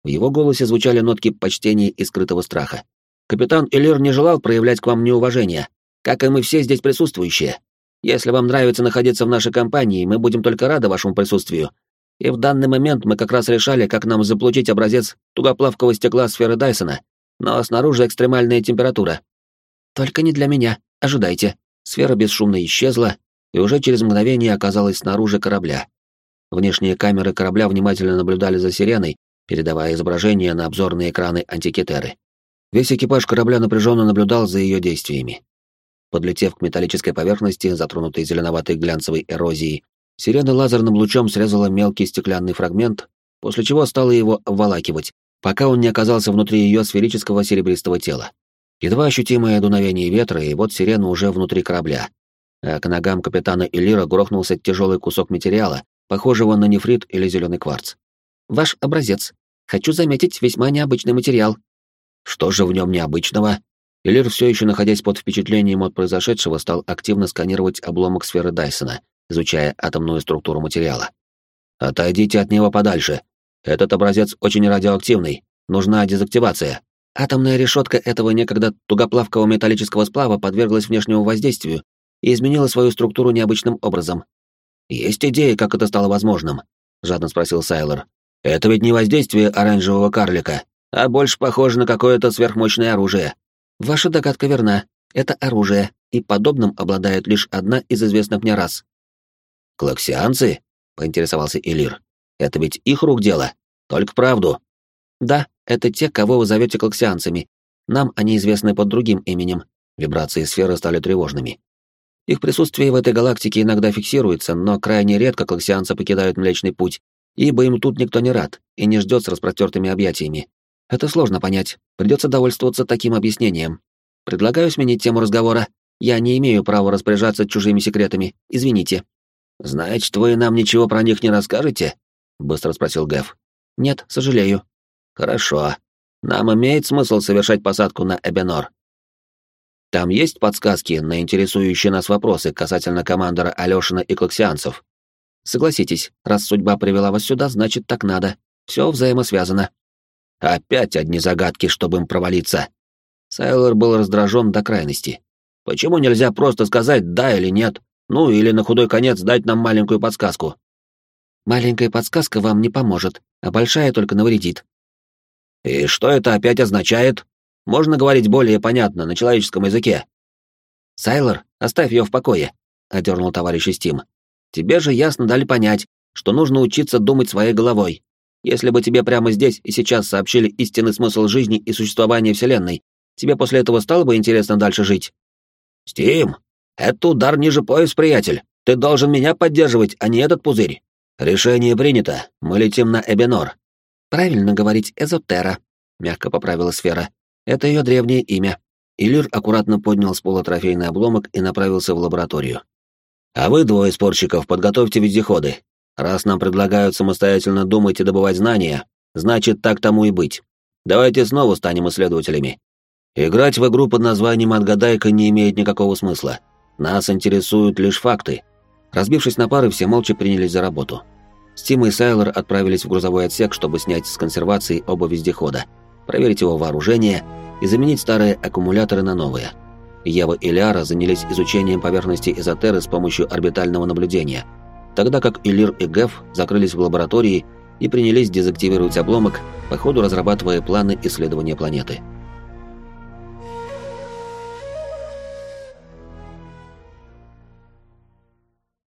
Speaker 1: В его голосе звучали нотки почтения и скрытого страха. Капитан Элир не желал проявлять к вам неуважения, как и мы все здесь присутствующие. Если вам нравится находиться в нашей компании, мы будем только рады вашему присутствию. И в данный момент мы как раз решали, как нам заполучить образец тугоплавкого стекла сферы Дайсона, но снаружи экстремальная температура. Только не для меня, ожидайте. Сфера бесшумно исчезла, и уже через мгновение оказалась снаружи корабля. Внешние камеры корабля внимательно наблюдали за сиреной, передавая изображение на обзорные экраны антикитеры. Весь экипаж корабля напряженно наблюдал за ее действиями. Подлетев к металлической поверхности, затронутой зеленоватой глянцевой эрозией, сирена лазерным лучом срезала мелкий стеклянный фрагмент, после чего стала его обволакивать, пока он не оказался внутри ее сферического серебристого тела. Едва ощутимое дуновение ветра, и вот сирена уже внутри корабля. А к ногам капитана Элира грохнулся тяжелый кусок материала, похожего на нефрит или зеленый кварц. «Ваш образец. Хочу заметить весьма необычный материал». «Что же в нем необычного?» Элир, все еще находясь под впечатлением от произошедшего, стал активно сканировать обломок сферы Дайсона, изучая атомную структуру материала. «Отойдите от него подальше. Этот образец очень радиоактивный. Нужна дезактивация». Атомная решетка этого некогда тугоплавкого металлического сплава подверглась внешнему воздействию и изменила свою структуру необычным образом. «Есть идеи, как это стало возможным?» — жадно спросил Сайлор. «Это ведь не воздействие оранжевого карлика, а больше похоже на какое-то сверхмощное оружие. Ваша догадка верна. Это оружие, и подобным обладает лишь одна из известных мне рас. Клаксианцы? поинтересовался Элир. Это ведь их рук дело. Только правду. Да, это те, кого вы зовете клаксианцами. Нам они известны под другим именем. Вибрации сферы стали тревожными. Их присутствие в этой галактике иногда фиксируется, но крайне редко клаксианцы покидают Млечный Путь, ибо им тут никто не рад и не ждет с распростертыми объятиями. Это сложно понять. Придется довольствоваться таким объяснением. Предлагаю сменить тему разговора. Я не имею права распоряжаться чужими секретами. Извините. Значит, вы нам ничего про них не расскажете? Быстро спросил Гэв. Нет, сожалею. Хорошо. Нам имеет смысл совершать посадку на Эбенор. Там есть подсказки на интересующие нас вопросы касательно командора Алёшина и Клаксианцев. Согласитесь, раз судьба привела вас сюда, значит так надо. Все взаимосвязано. Опять одни загадки, чтобы им провалиться. Сайлор был раздражен до крайности. Почему нельзя просто сказать «да» или «нет»? Ну, или на худой конец дать нам маленькую подсказку. Маленькая подсказка вам не поможет, а большая только навредит. И что это опять означает? Можно говорить более понятно, на человеческом языке. Сайлор, оставь ее в покое, — одернул товарищ Стим. Тебе же ясно дали понять, что нужно учиться думать своей головой. Если бы тебе прямо здесь и сейчас сообщили истинный смысл жизни и существования Вселенной, тебе после этого стало бы интересно дальше жить? Стим, это удар ниже пояс, приятель. Ты должен меня поддерживать, а не этот пузырь. «Решение принято. Мы летим на Эбенор».
Speaker 2: «Правильно говорить Эзотера», — мягко поправила сфера. «Это ее древнее имя».
Speaker 1: Илир аккуратно поднял с пола трофейный обломок и направился в лабораторию. «А вы, двое спорщиков, подготовьте вездеходы. Раз нам предлагают самостоятельно думать и добывать знания, значит, так тому и быть. Давайте снова станем исследователями. Играть в игру под названием «Отгадайка» не имеет никакого смысла. Нас интересуют лишь факты».
Speaker 2: Разбившись на пары, все молча принялись за работу. Стим и Сайлор отправились в грузовой отсек, чтобы снять с консервации оба вездехода, проверить его вооружение и заменить старые аккумуляторы на новые. Ева и Ляра занялись изучением поверхности эзотеры с помощью орбитального наблюдения, тогда как Илир и Геф закрылись в лаборатории и принялись дезактивировать обломок, по ходу разрабатывая планы исследования планеты.